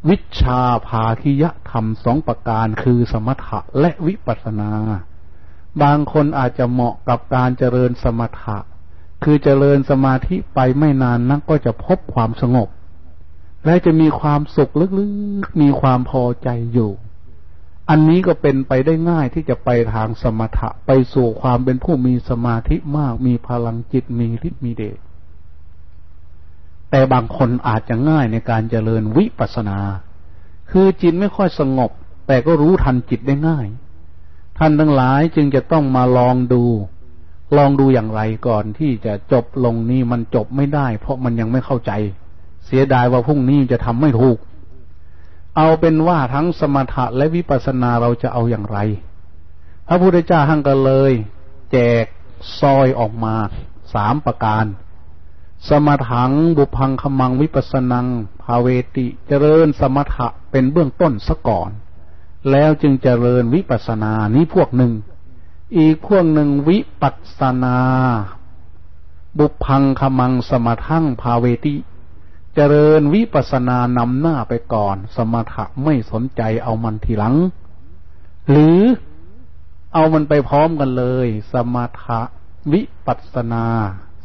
Speaker 2: วิชาภาคิยธรรมสองประการคือสมถะและวิปัสสนา บางคนอาจจะเหมาะกับการเจริญสมถะ คือเจริญสมาธิไปไม่นานนักก็จะพบความสงบ และจะมีความสุขลึกๆ มีความพอใจอยู่ อันนี้ก็เป็นไปได้ง่ายที่จะไปทางสมถะไปสู่ความเป็นผู้มีสมาธิมาก มีพลังจิตมีฤทธิ์มีเดชแต่บางคนอาจจะง่ายในการเจริญวิปัสนา คือจิตไม่ค่อยสงบ แต่ก็รู้ทันจิตได้ง่าย ท่านทั้งหลายจึงจะต้องมาลองดู ลองดูอย่างไรก่อนที่จะจบลงนี้มันจบไม่ได้ เพราะมันยังไม่เข้าใจ เสียดายว่าพรุ่งนี้จะทำไม่ถูก เอาเป็นว่าทั้งสมถะและวิปัสสนาเราจะเอาอย่างไร พระพุทธเจ้าท่านก็เลย แจกซอยออกมาสามประการ สมถังบุพังคมังวิปัสนังภาเวติเจริญสมถะเป็นเบื้องต้นซะก่อน แล้วจึงเจริญวิปัสนานี้พวกหนึ่ง อีกพวกหนึ่งวิปัสนา บุพังขมังสมทั้งภาเวติ เจริญวิปัสสนานำหน้าไปก่อน สมถะไม่สนใจเอามันทีหลัง หรือเอามันไปพร้อมกันเลย สมถะวิปัสสนา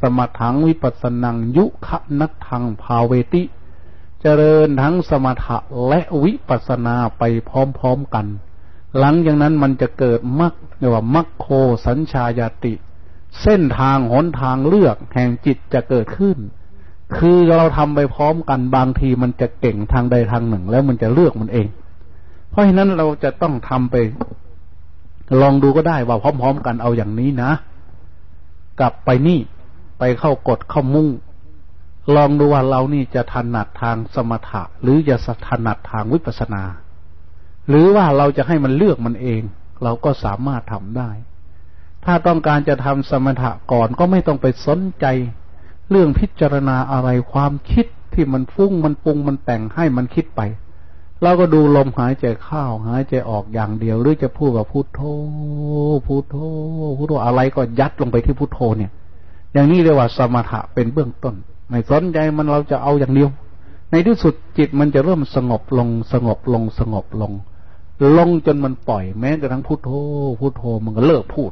Speaker 2: สมถังวิปัสสนังยุคนัทังภาเวติ เจริญทั้งสมถะและวิปัสนาไปพร้อมๆกัน หลังจากนั้นมันจะเกิดมรรคเรียกว่ามัคโคสัญชายาติ เส้นทางหนทางเลือกแห่งจิตจะเกิดขึ้น คือเราทำไปพร้อมกันบางทีมันจะเก่งทางใดทางหนึ่ง แล้วมันจะเลือกมันเอง เพราะฉะนั้นเราจะต้องทำไป ลองดูก็ได้ว่าพร้อมๆกันเอาอย่างนี้นะ กลับไปนี่ไปเข้ากดเข้ามุ่ง ลองดูว่าเรานี่จะถนัดทางสมถะ หรือจะถนัดทางวิปัสนา หรือว่าเราจะให้มันเลือกมันเอง เราก็สามารถทำได้ ถ้าต้องการจะทำสมถะก่อนก็ไม่ต้องไปสนใจ เรื่องพิจารณาอะไรความคิดที่มันฟุ้งมันปรุงมันแต่งให้มันคิดไปเราก็ดูลมหายใจเข้าหายใจออกอย่างเดียวหรือจะพูดว่าพุโทโธพุโทโธพุทโธอะไรก็ยัดลงไปที่พุโทโธเนี่ย อย่างนี้เรียกว่าสมถะเป็นเบื้องต้นไม่สนใจมันเราจะเอาอย่างเดียว ในที่สุดจิตมันจะเริ่มสงบลงสงบลงสงบลง ลงจนมันปล่อยแม้กระทั่งพุโทโธพุโทโธมันก็เลิกพูด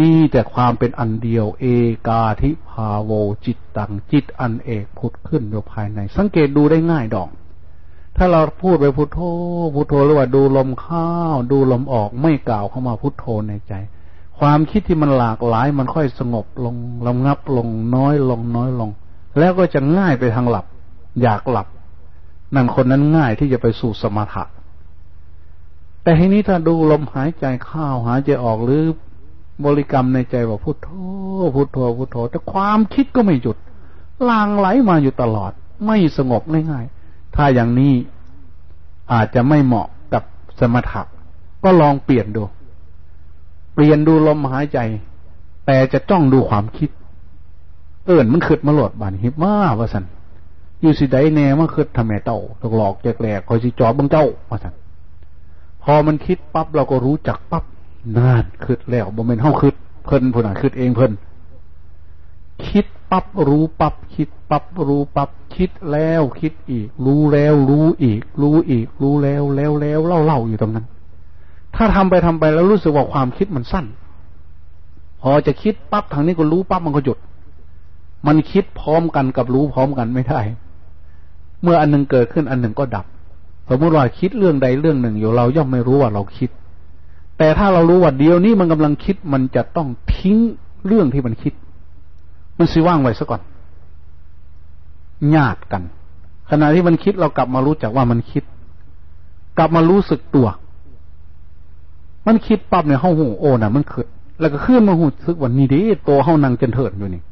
Speaker 2: มีแต่ความเป็นอันเดียวเอกาทิภาโวจิตตังจิตอันเอกพุทขึ้นอยู่ภายใน สังเกตดูได้ง่ายดอก ถ้าเราพูดไปพุโทโธพุโทโธหรือว่าดูลมเข้าดูลมออกไม่กล่าวเข้ามาพุโทโธในใจ ความคิดที่มันหลากหลายมันค่อยสงบลงลำงับลงน้อยลงน้อยลง แล้วก็จะง่ายไปทางหลับ อยากหลับ นั่นคนนั้นง่ายที่จะไปสู่สมถะแต่ทีนี้ถ้าดูลมหายใจเข้าหายใจออกหรือ บริกรรมในใจว่าพุทโธพุทโธพุทโธแต่ความคิดก็ไม่หยุดลางไหลมาอยู่ตลอด ไม่สงบง่ายๆถ้าอย่างนี้อาจจะไม่เหมาะกับสมถะก็ลองเปลี่ยนดู เปลี่ยนดูลมหายใจ แต่จะจ้องดูความคิด เอิญมันขึ้นมาหลดบานฮิบมาว่าสันอยู่สิไดแน่มาขึ้นทำแม่เต้าตกหลอกแจกแหลกคอยสิจอบบังเจ้าว่าสันพอมันคิดปั๊บเราก็รู้จักปั๊บ นานขึ้นแล้วบ่เป็นเฮาขึ้นเพิ่นผู้น่ะขึ้นเองเพิ่นคิดปั๊บรู้ปั๊บคิดปั๊บรู้ปั๊บคิดแล้วคิดอีก รู้แล้วรู้อีก รู้อีก รู้แล้วแล้วแล้วเล่าเล่าอยู่ตรงนั้น ถ้าทำไปทำไปแล้วรู้สึกว่าความคิดมันสั้น พอจะคิดปั๊บทางนี้ก็รู้ปั๊บมันก็หยุด มันคิดพร้อมกันกับรู้พร้อมกันไม่ได้ เมื่ออันหนึ่งเกิดขึ้นอันหนึ่งก็ดับ สมมติว่าคิดเรื่องใดเรื่องหนึ่งอยู่เราย่อมไม่รู้ว่าเราคิด แต่ถ้าเรารู้ว่าเดียวนี้มันกำลังคิดมันจะต้องทิ้งเรื่องที่มันคิด มันสิว่างไว้ซะก่อนญาติกัน ขณะที่มันคิดเรากลับมารู้จักว่ามันคิด กลับมารู้สึกตัว มันคิดปั๊บเนี่ยเฮาหูโอ้น่ะ มันขึ้นแล้วก็ขึ้นมาหูซึกวันนี้ดิตัวเฮานังจนเถิดอยู่นี่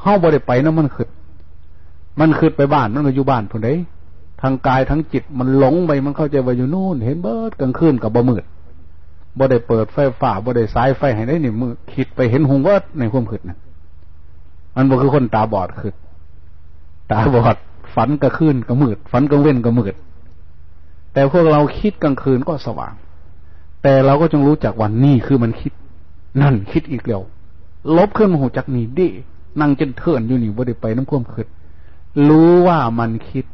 Speaker 2: เฮาบ่ได้ไปนะมันขึ้นมันขึ้นไปบ้านมันก็อยู่บ้านพุ่นเด้ทางกายทั้งจิตมันหลงไปมันเข้าใจว่าอยู่นู่น เห็นเบิดกลางคืนกับบ่มืด บ่ได้เปิดไฟฟ้าบ่ได้สายไฟให้ได้นี่มือคิดไปเห็นหงว่าในความขึ้นน่ะมันบ่คือคนตาบอดขึ้นตาบอดฝันกลางคืนก็มืด ฝันกลางเว้นก็มืด แต่พวกเราคิดกลางคืนก็สว่าง แต่เราก็จงรู้จักวันนี้คือมันคิด นั่นคิดอีกแล้วลบเครื่องหูจักนี้ดินั่งจนเทินอยู่นี่บ่ได้ไปน้ำควมคิดรู้ว่ามันคิด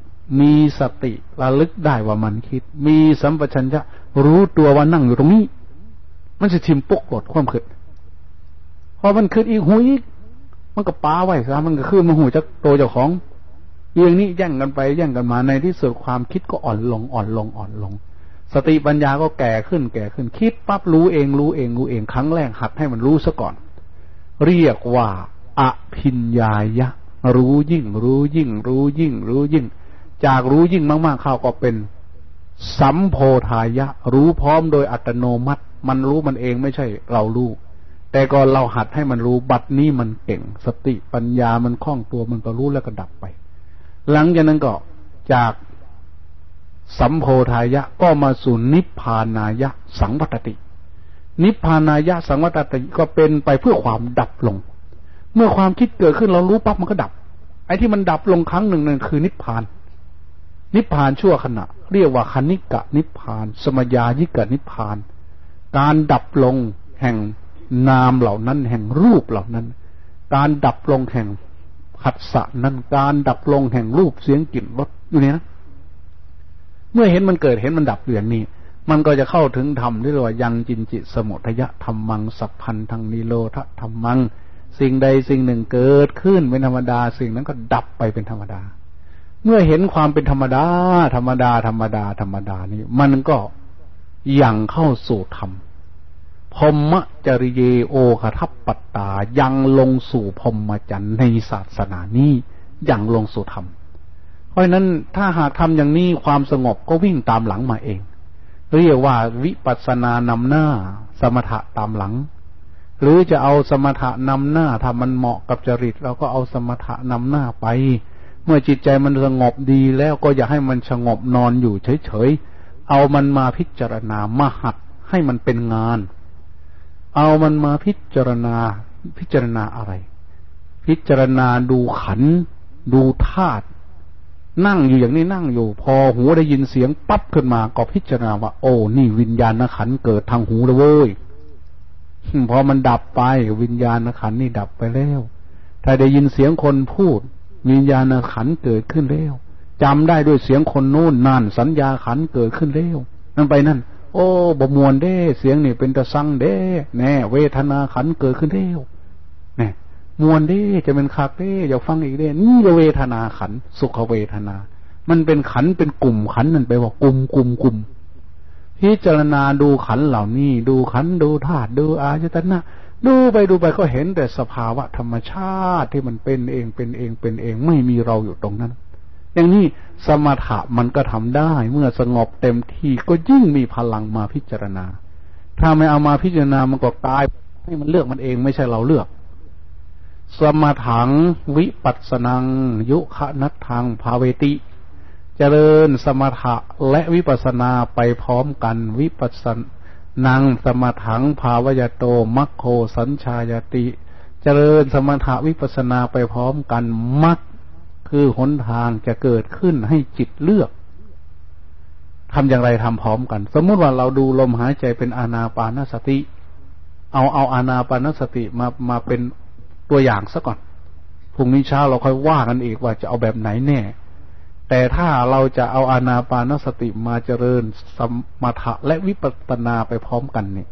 Speaker 2: มีสติระลึกได้ว่ามันคิด มีสัมปชัญญะรู้ตัวว่านั่งอยู่ตรงนี้ มันจะทิมปกหลดความคิดพอมันคิดอีกหูอีกมันก็ป้าไว้ซะมันก็ขึ้นมาหูจากโตเจ้าของเอย่างนี้แย่งกันไปแย่งกันมาในที่สุดความคิดก็อ่อนลงอ่อนลงอ่อนลง สติปัญญาก็แก่ขึ้นแก่ขึ้นคิดปั๊บรู้เองรู้เองรู้เองครั้งแรกหัดให้มันรู้ซะก่อน เรียกว่าอภิญญายะ รู้ยิ่ง รู้ยิ่ง รู้ยิ่ง รู้ยิ่ง จากรู้ยิ่งมากๆเข้าก็เป็นสัมโพธายะ รู้พร้อมโดยอัตโนมัติ มันรู้มันเองไม่ใช่เรารู้ แต่ก่อนเราหัดให้มันรู้บัดนี้มันเก่ง สติปัญญามันคล่องตัวมันก็รู้แล้วก็ดับไป หลังจากนั้นก็จากสัมโพธายะก็มาสู่นิพพานายะสังวัตติ นิพพานายะสังวัตติก็เป็นไปเพื่อความดับลง เมื่อความคิดเกิดขึ้นเรารู้ปั๊บมันก็ดับ ไอ้ที่มันดับลงครั้งหนึ่งนั่นคือนิพพาน นิพพานชั่วขณะ เรียกว่าคณิกะนิพพาน สมยายิกะนิพพาน การดับลงแห่งนามเหล่านั้น แห่งรูปเหล่านั้น การดับลงแห่งขัดสะนั้นการดับลงแห่งรูปเสียงกลิ่นรสอยู่เนี่ยนะเมื่อเห็นมันเกิดเห็นมันดับอย่างนี้ มันก็จะเข้าถึงธรรมที่เรียกว่ายังจินจิสมุทยะธรรมังสัพพันธังนิโรธธรรมัง สิ่งใดสิ่งหนึ่งเกิดขึ้นเป็นธรรมดา สิ่งนั้นก็ดับไปเป็นธรรมดา เมื่อเห็นความเป็นธรรมดา ธรรมดาธรรมดาธรรมดานี้ มันก็ ยังเข้าสู่ธรรมพรมจริเยโอคทัปปัตตายังลงสู่พรมจันในศาสนานี้ยังลงสู่ธรรม เพราะนั้นถ้าหากทำอย่างนี้ความสงบก็วิ่งตามหลังมาเอง เรียกว่าวิปัสสนานำหน้า สมถะตามหลัง หรือจะเอาสมถะนำหน้าถ้ามันเหมาะกับจริตเราก็เอาสมถะนำหน้าไป เมื่อจิตใจมันสงบดีแล้วก็อย่าให้มันสงบนอนอยู่เฉยๆ เอามันมาพิจารณามาหัดให้มันเป็นงาน เอามันมาพิจารณา พิจารณาอะไร พิจารณาดูขัน ดูธาตุนั่งอยู่อย่างนี้นั่งอยู่ พอหูได้ยินเสียงปั๊บขึ้นมาก็พิจารณาว่า โอ้นี่วิญญาณขันเกิดทางหูแล้วเว้ยพอมันดับไปวิญญาณขันนี่ดับไปแล้ว ถ้าได้ยินเสียงคนพูด วิญญาณขันเกิดขึ้นแล้ว จำได้ด้วยเสียงคนนู่นนั่นสัญญาขันเกิดขึ้นแล้วนั่นไปนั่น โอ้บมวนเด้เสียงนี่เป็นตะซังเด้แน่เวทนาขันเกิดขึ้นแล้วเนี่ยมวนด้จะเป็นคักเด้อย่าฟังอีกเด้นี่เวทนาขันสุขเวทนา มันเป็นขันเป็นกลุ่มขันนั่นไปว่ากลุ่มกลุ่มกลุ่มพิจารณาดูขันเหล่านี้ ดูขันดูธาตุดูอาจตนะดูไปดูไปก็เห็นแต่สภาวะธรรมชาติที่มันเป็นเองเป็นเองเป็นเองไม่มีเราอยู่ตรงนั้น อย่างนี้สมถะมันก็ทำได้ เมื่อสงบเต็มที่ก็ยิ่งมีพลังมาพิจารณา ถ้าไม่เอามาพิจารณามันก็ตายให้มันเลือกมันเองไม่ใช่เราเลือก สมถังวิปัสนัง ยุคนัตทังภาเวติเจริญสมถะและวิปัสนาไปพร้อมกันวิปัสนังสมถังภาวยโตมัคโคสัญชายติเจริญสมถะวิปัสนาไปพร้อมกันมัค คือหนทางจะเกิดขึ้นให้จิตเลือกทำอย่างไรทำพร้อมกัน สมมุติว่าเราดูลมหายใจเป็นอานาปานสติ เอาเอาอานาปานสติมามาเป็นตัวอย่างซะก่อนพรุ่งนี้เช้าเราค่อยว่ากันอีกว่าจะเอาแบบไหนแน่ แต่ถ้าเราจะเอาอานาปานสติมาเจริญสมถะและวิปัสสนาไปพร้อมกันเนี่ย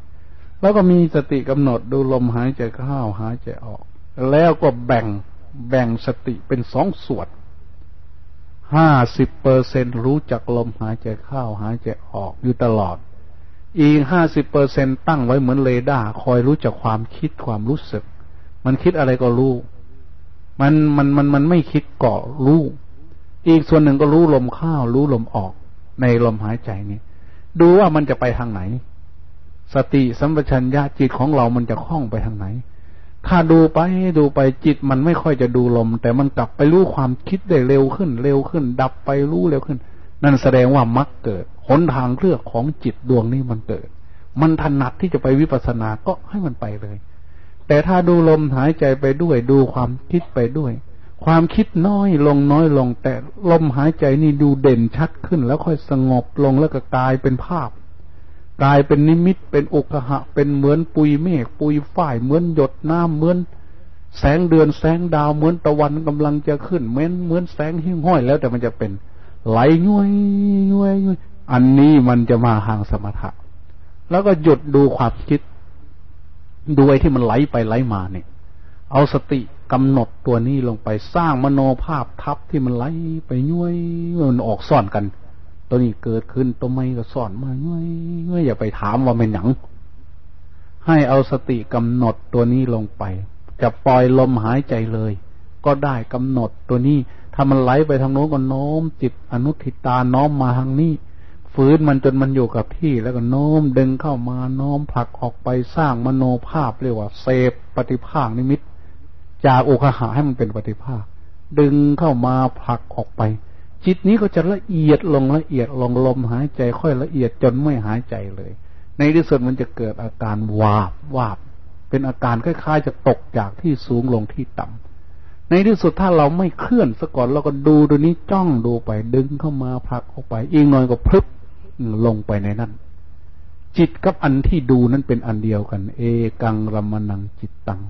Speaker 2: แล้วก็มีสติกำหนดดูลมหายใจเข้าหายใจออก แล้วก็แบ่ง แบ่งสติเป็นสองส่วนห้าสิบเปอร์เซ็นรู้จักลมหายใจเข้าหายใจออกอยู่ตลอด อีกห้าสิบเปอร์เซ็นตั้งไว้เหมือนเรดาร์คอยรู้จักความคิดความรู้สึก มันคิดอะไรก็รู้ มันมันมันมันไม่คิดเกาะรู้ อีกส่วนหนึ่งก็รู้ลมเข้ารู้ลมออกในลมหายใจนี่ดูว่ามันจะไปทางไหน สติสัมปชัญญะจิตของเรามันจะคล่องไปทางไหน ถ้าดูไปดูไปจิตมันไม่ค่อยจะดูลม แต่มันกลับไปรู้ความคิดได้เร็วขึ้น เร็วขึ้น ดับไปรู้เร็วขึ้น นั่นแสดงว่ามักเกิดหนทางเลือกของจิตดวงนี้มันเกิด มันถนัดที่จะไปวิปัสสนาก็ให้มันไปเลย แต่ถ้าดูลมหายใจไปด้วย ดูความคิดไปด้วย ความคิดน้อยลงน้อยลง แต่ลมหายใจนี่ดูเด่นชัดขึ้น แล้วค่อยสงบลงแล้วก็กลายเป็นภาพ กลายเป็นนิมิตเป็นอุกหะ เป็นเหมือนปุยเมฆปุยฝ้ายเหมือนหยดน้ำเหมือน แสงเดือนแสงดาวเหมือนตะวันกำลังจะขึ้นเหมือนเหมือนแสงหิ้งห้อยแล้วแต่มันจะเป็น ไหลย้วยย้วยย้วยอันนี้มันจะมาห่างสมถะ แล้วก็หยุดดูความคิดดูไอ้ที่มันไหลไปไหลมาเนี่ย เอาสติกำหนดตัวนี้ลงไปสร้างมโนภาพทับที่มันไหลไปย้วยมันออกซ่อนกัน ตัวนี้เกิดขึ้นตัวไม่ก็ซ่อนมาย้วยย้วยอย่าไปถามว่าเป็นหยัง ให้เอาสติกำหนดตัวนี้ลงไป จะปล่อยลมหายใจเลย ก็ได้กำหนดตัวนี้ ถ้ามันไหลไปทางโน้นก็โน้ม จิตอนุทิตาน้อมมาทางนี้ฝืนมันจนมันอยู่กับที่แล้วก็โน้มดึงเข้ามาโน้มผลักออกไปสร้างมโนภาพเรียกว่าเสพปฏิภาคนิมิต จากโอคหาให้มันเป็นปฏิภาคดึงเข้ามาผลักออกไป จิตนี้ก็จะละเอียดลงละเอียดลงลมหายใจค่อยละเอียดจนไม่หายใจเลย ในที่สุดมันจะเกิดอาการวาบวาบ เป็นอาการคล้ายๆ จะตกจากที่สูงลงที่ต่ำในที่สุดถ้าเราไม่เคลื่อนซะก่อนเราก็ดูตัวนี้จ้องดูไปดึงเข้ามาผลักออกไปอีกหน่อยก็พลึบลงไปในนั้นจิตกับอันที่ดูนั้นเป็นอันเดียวกัน เอกังรมนังจิตตัง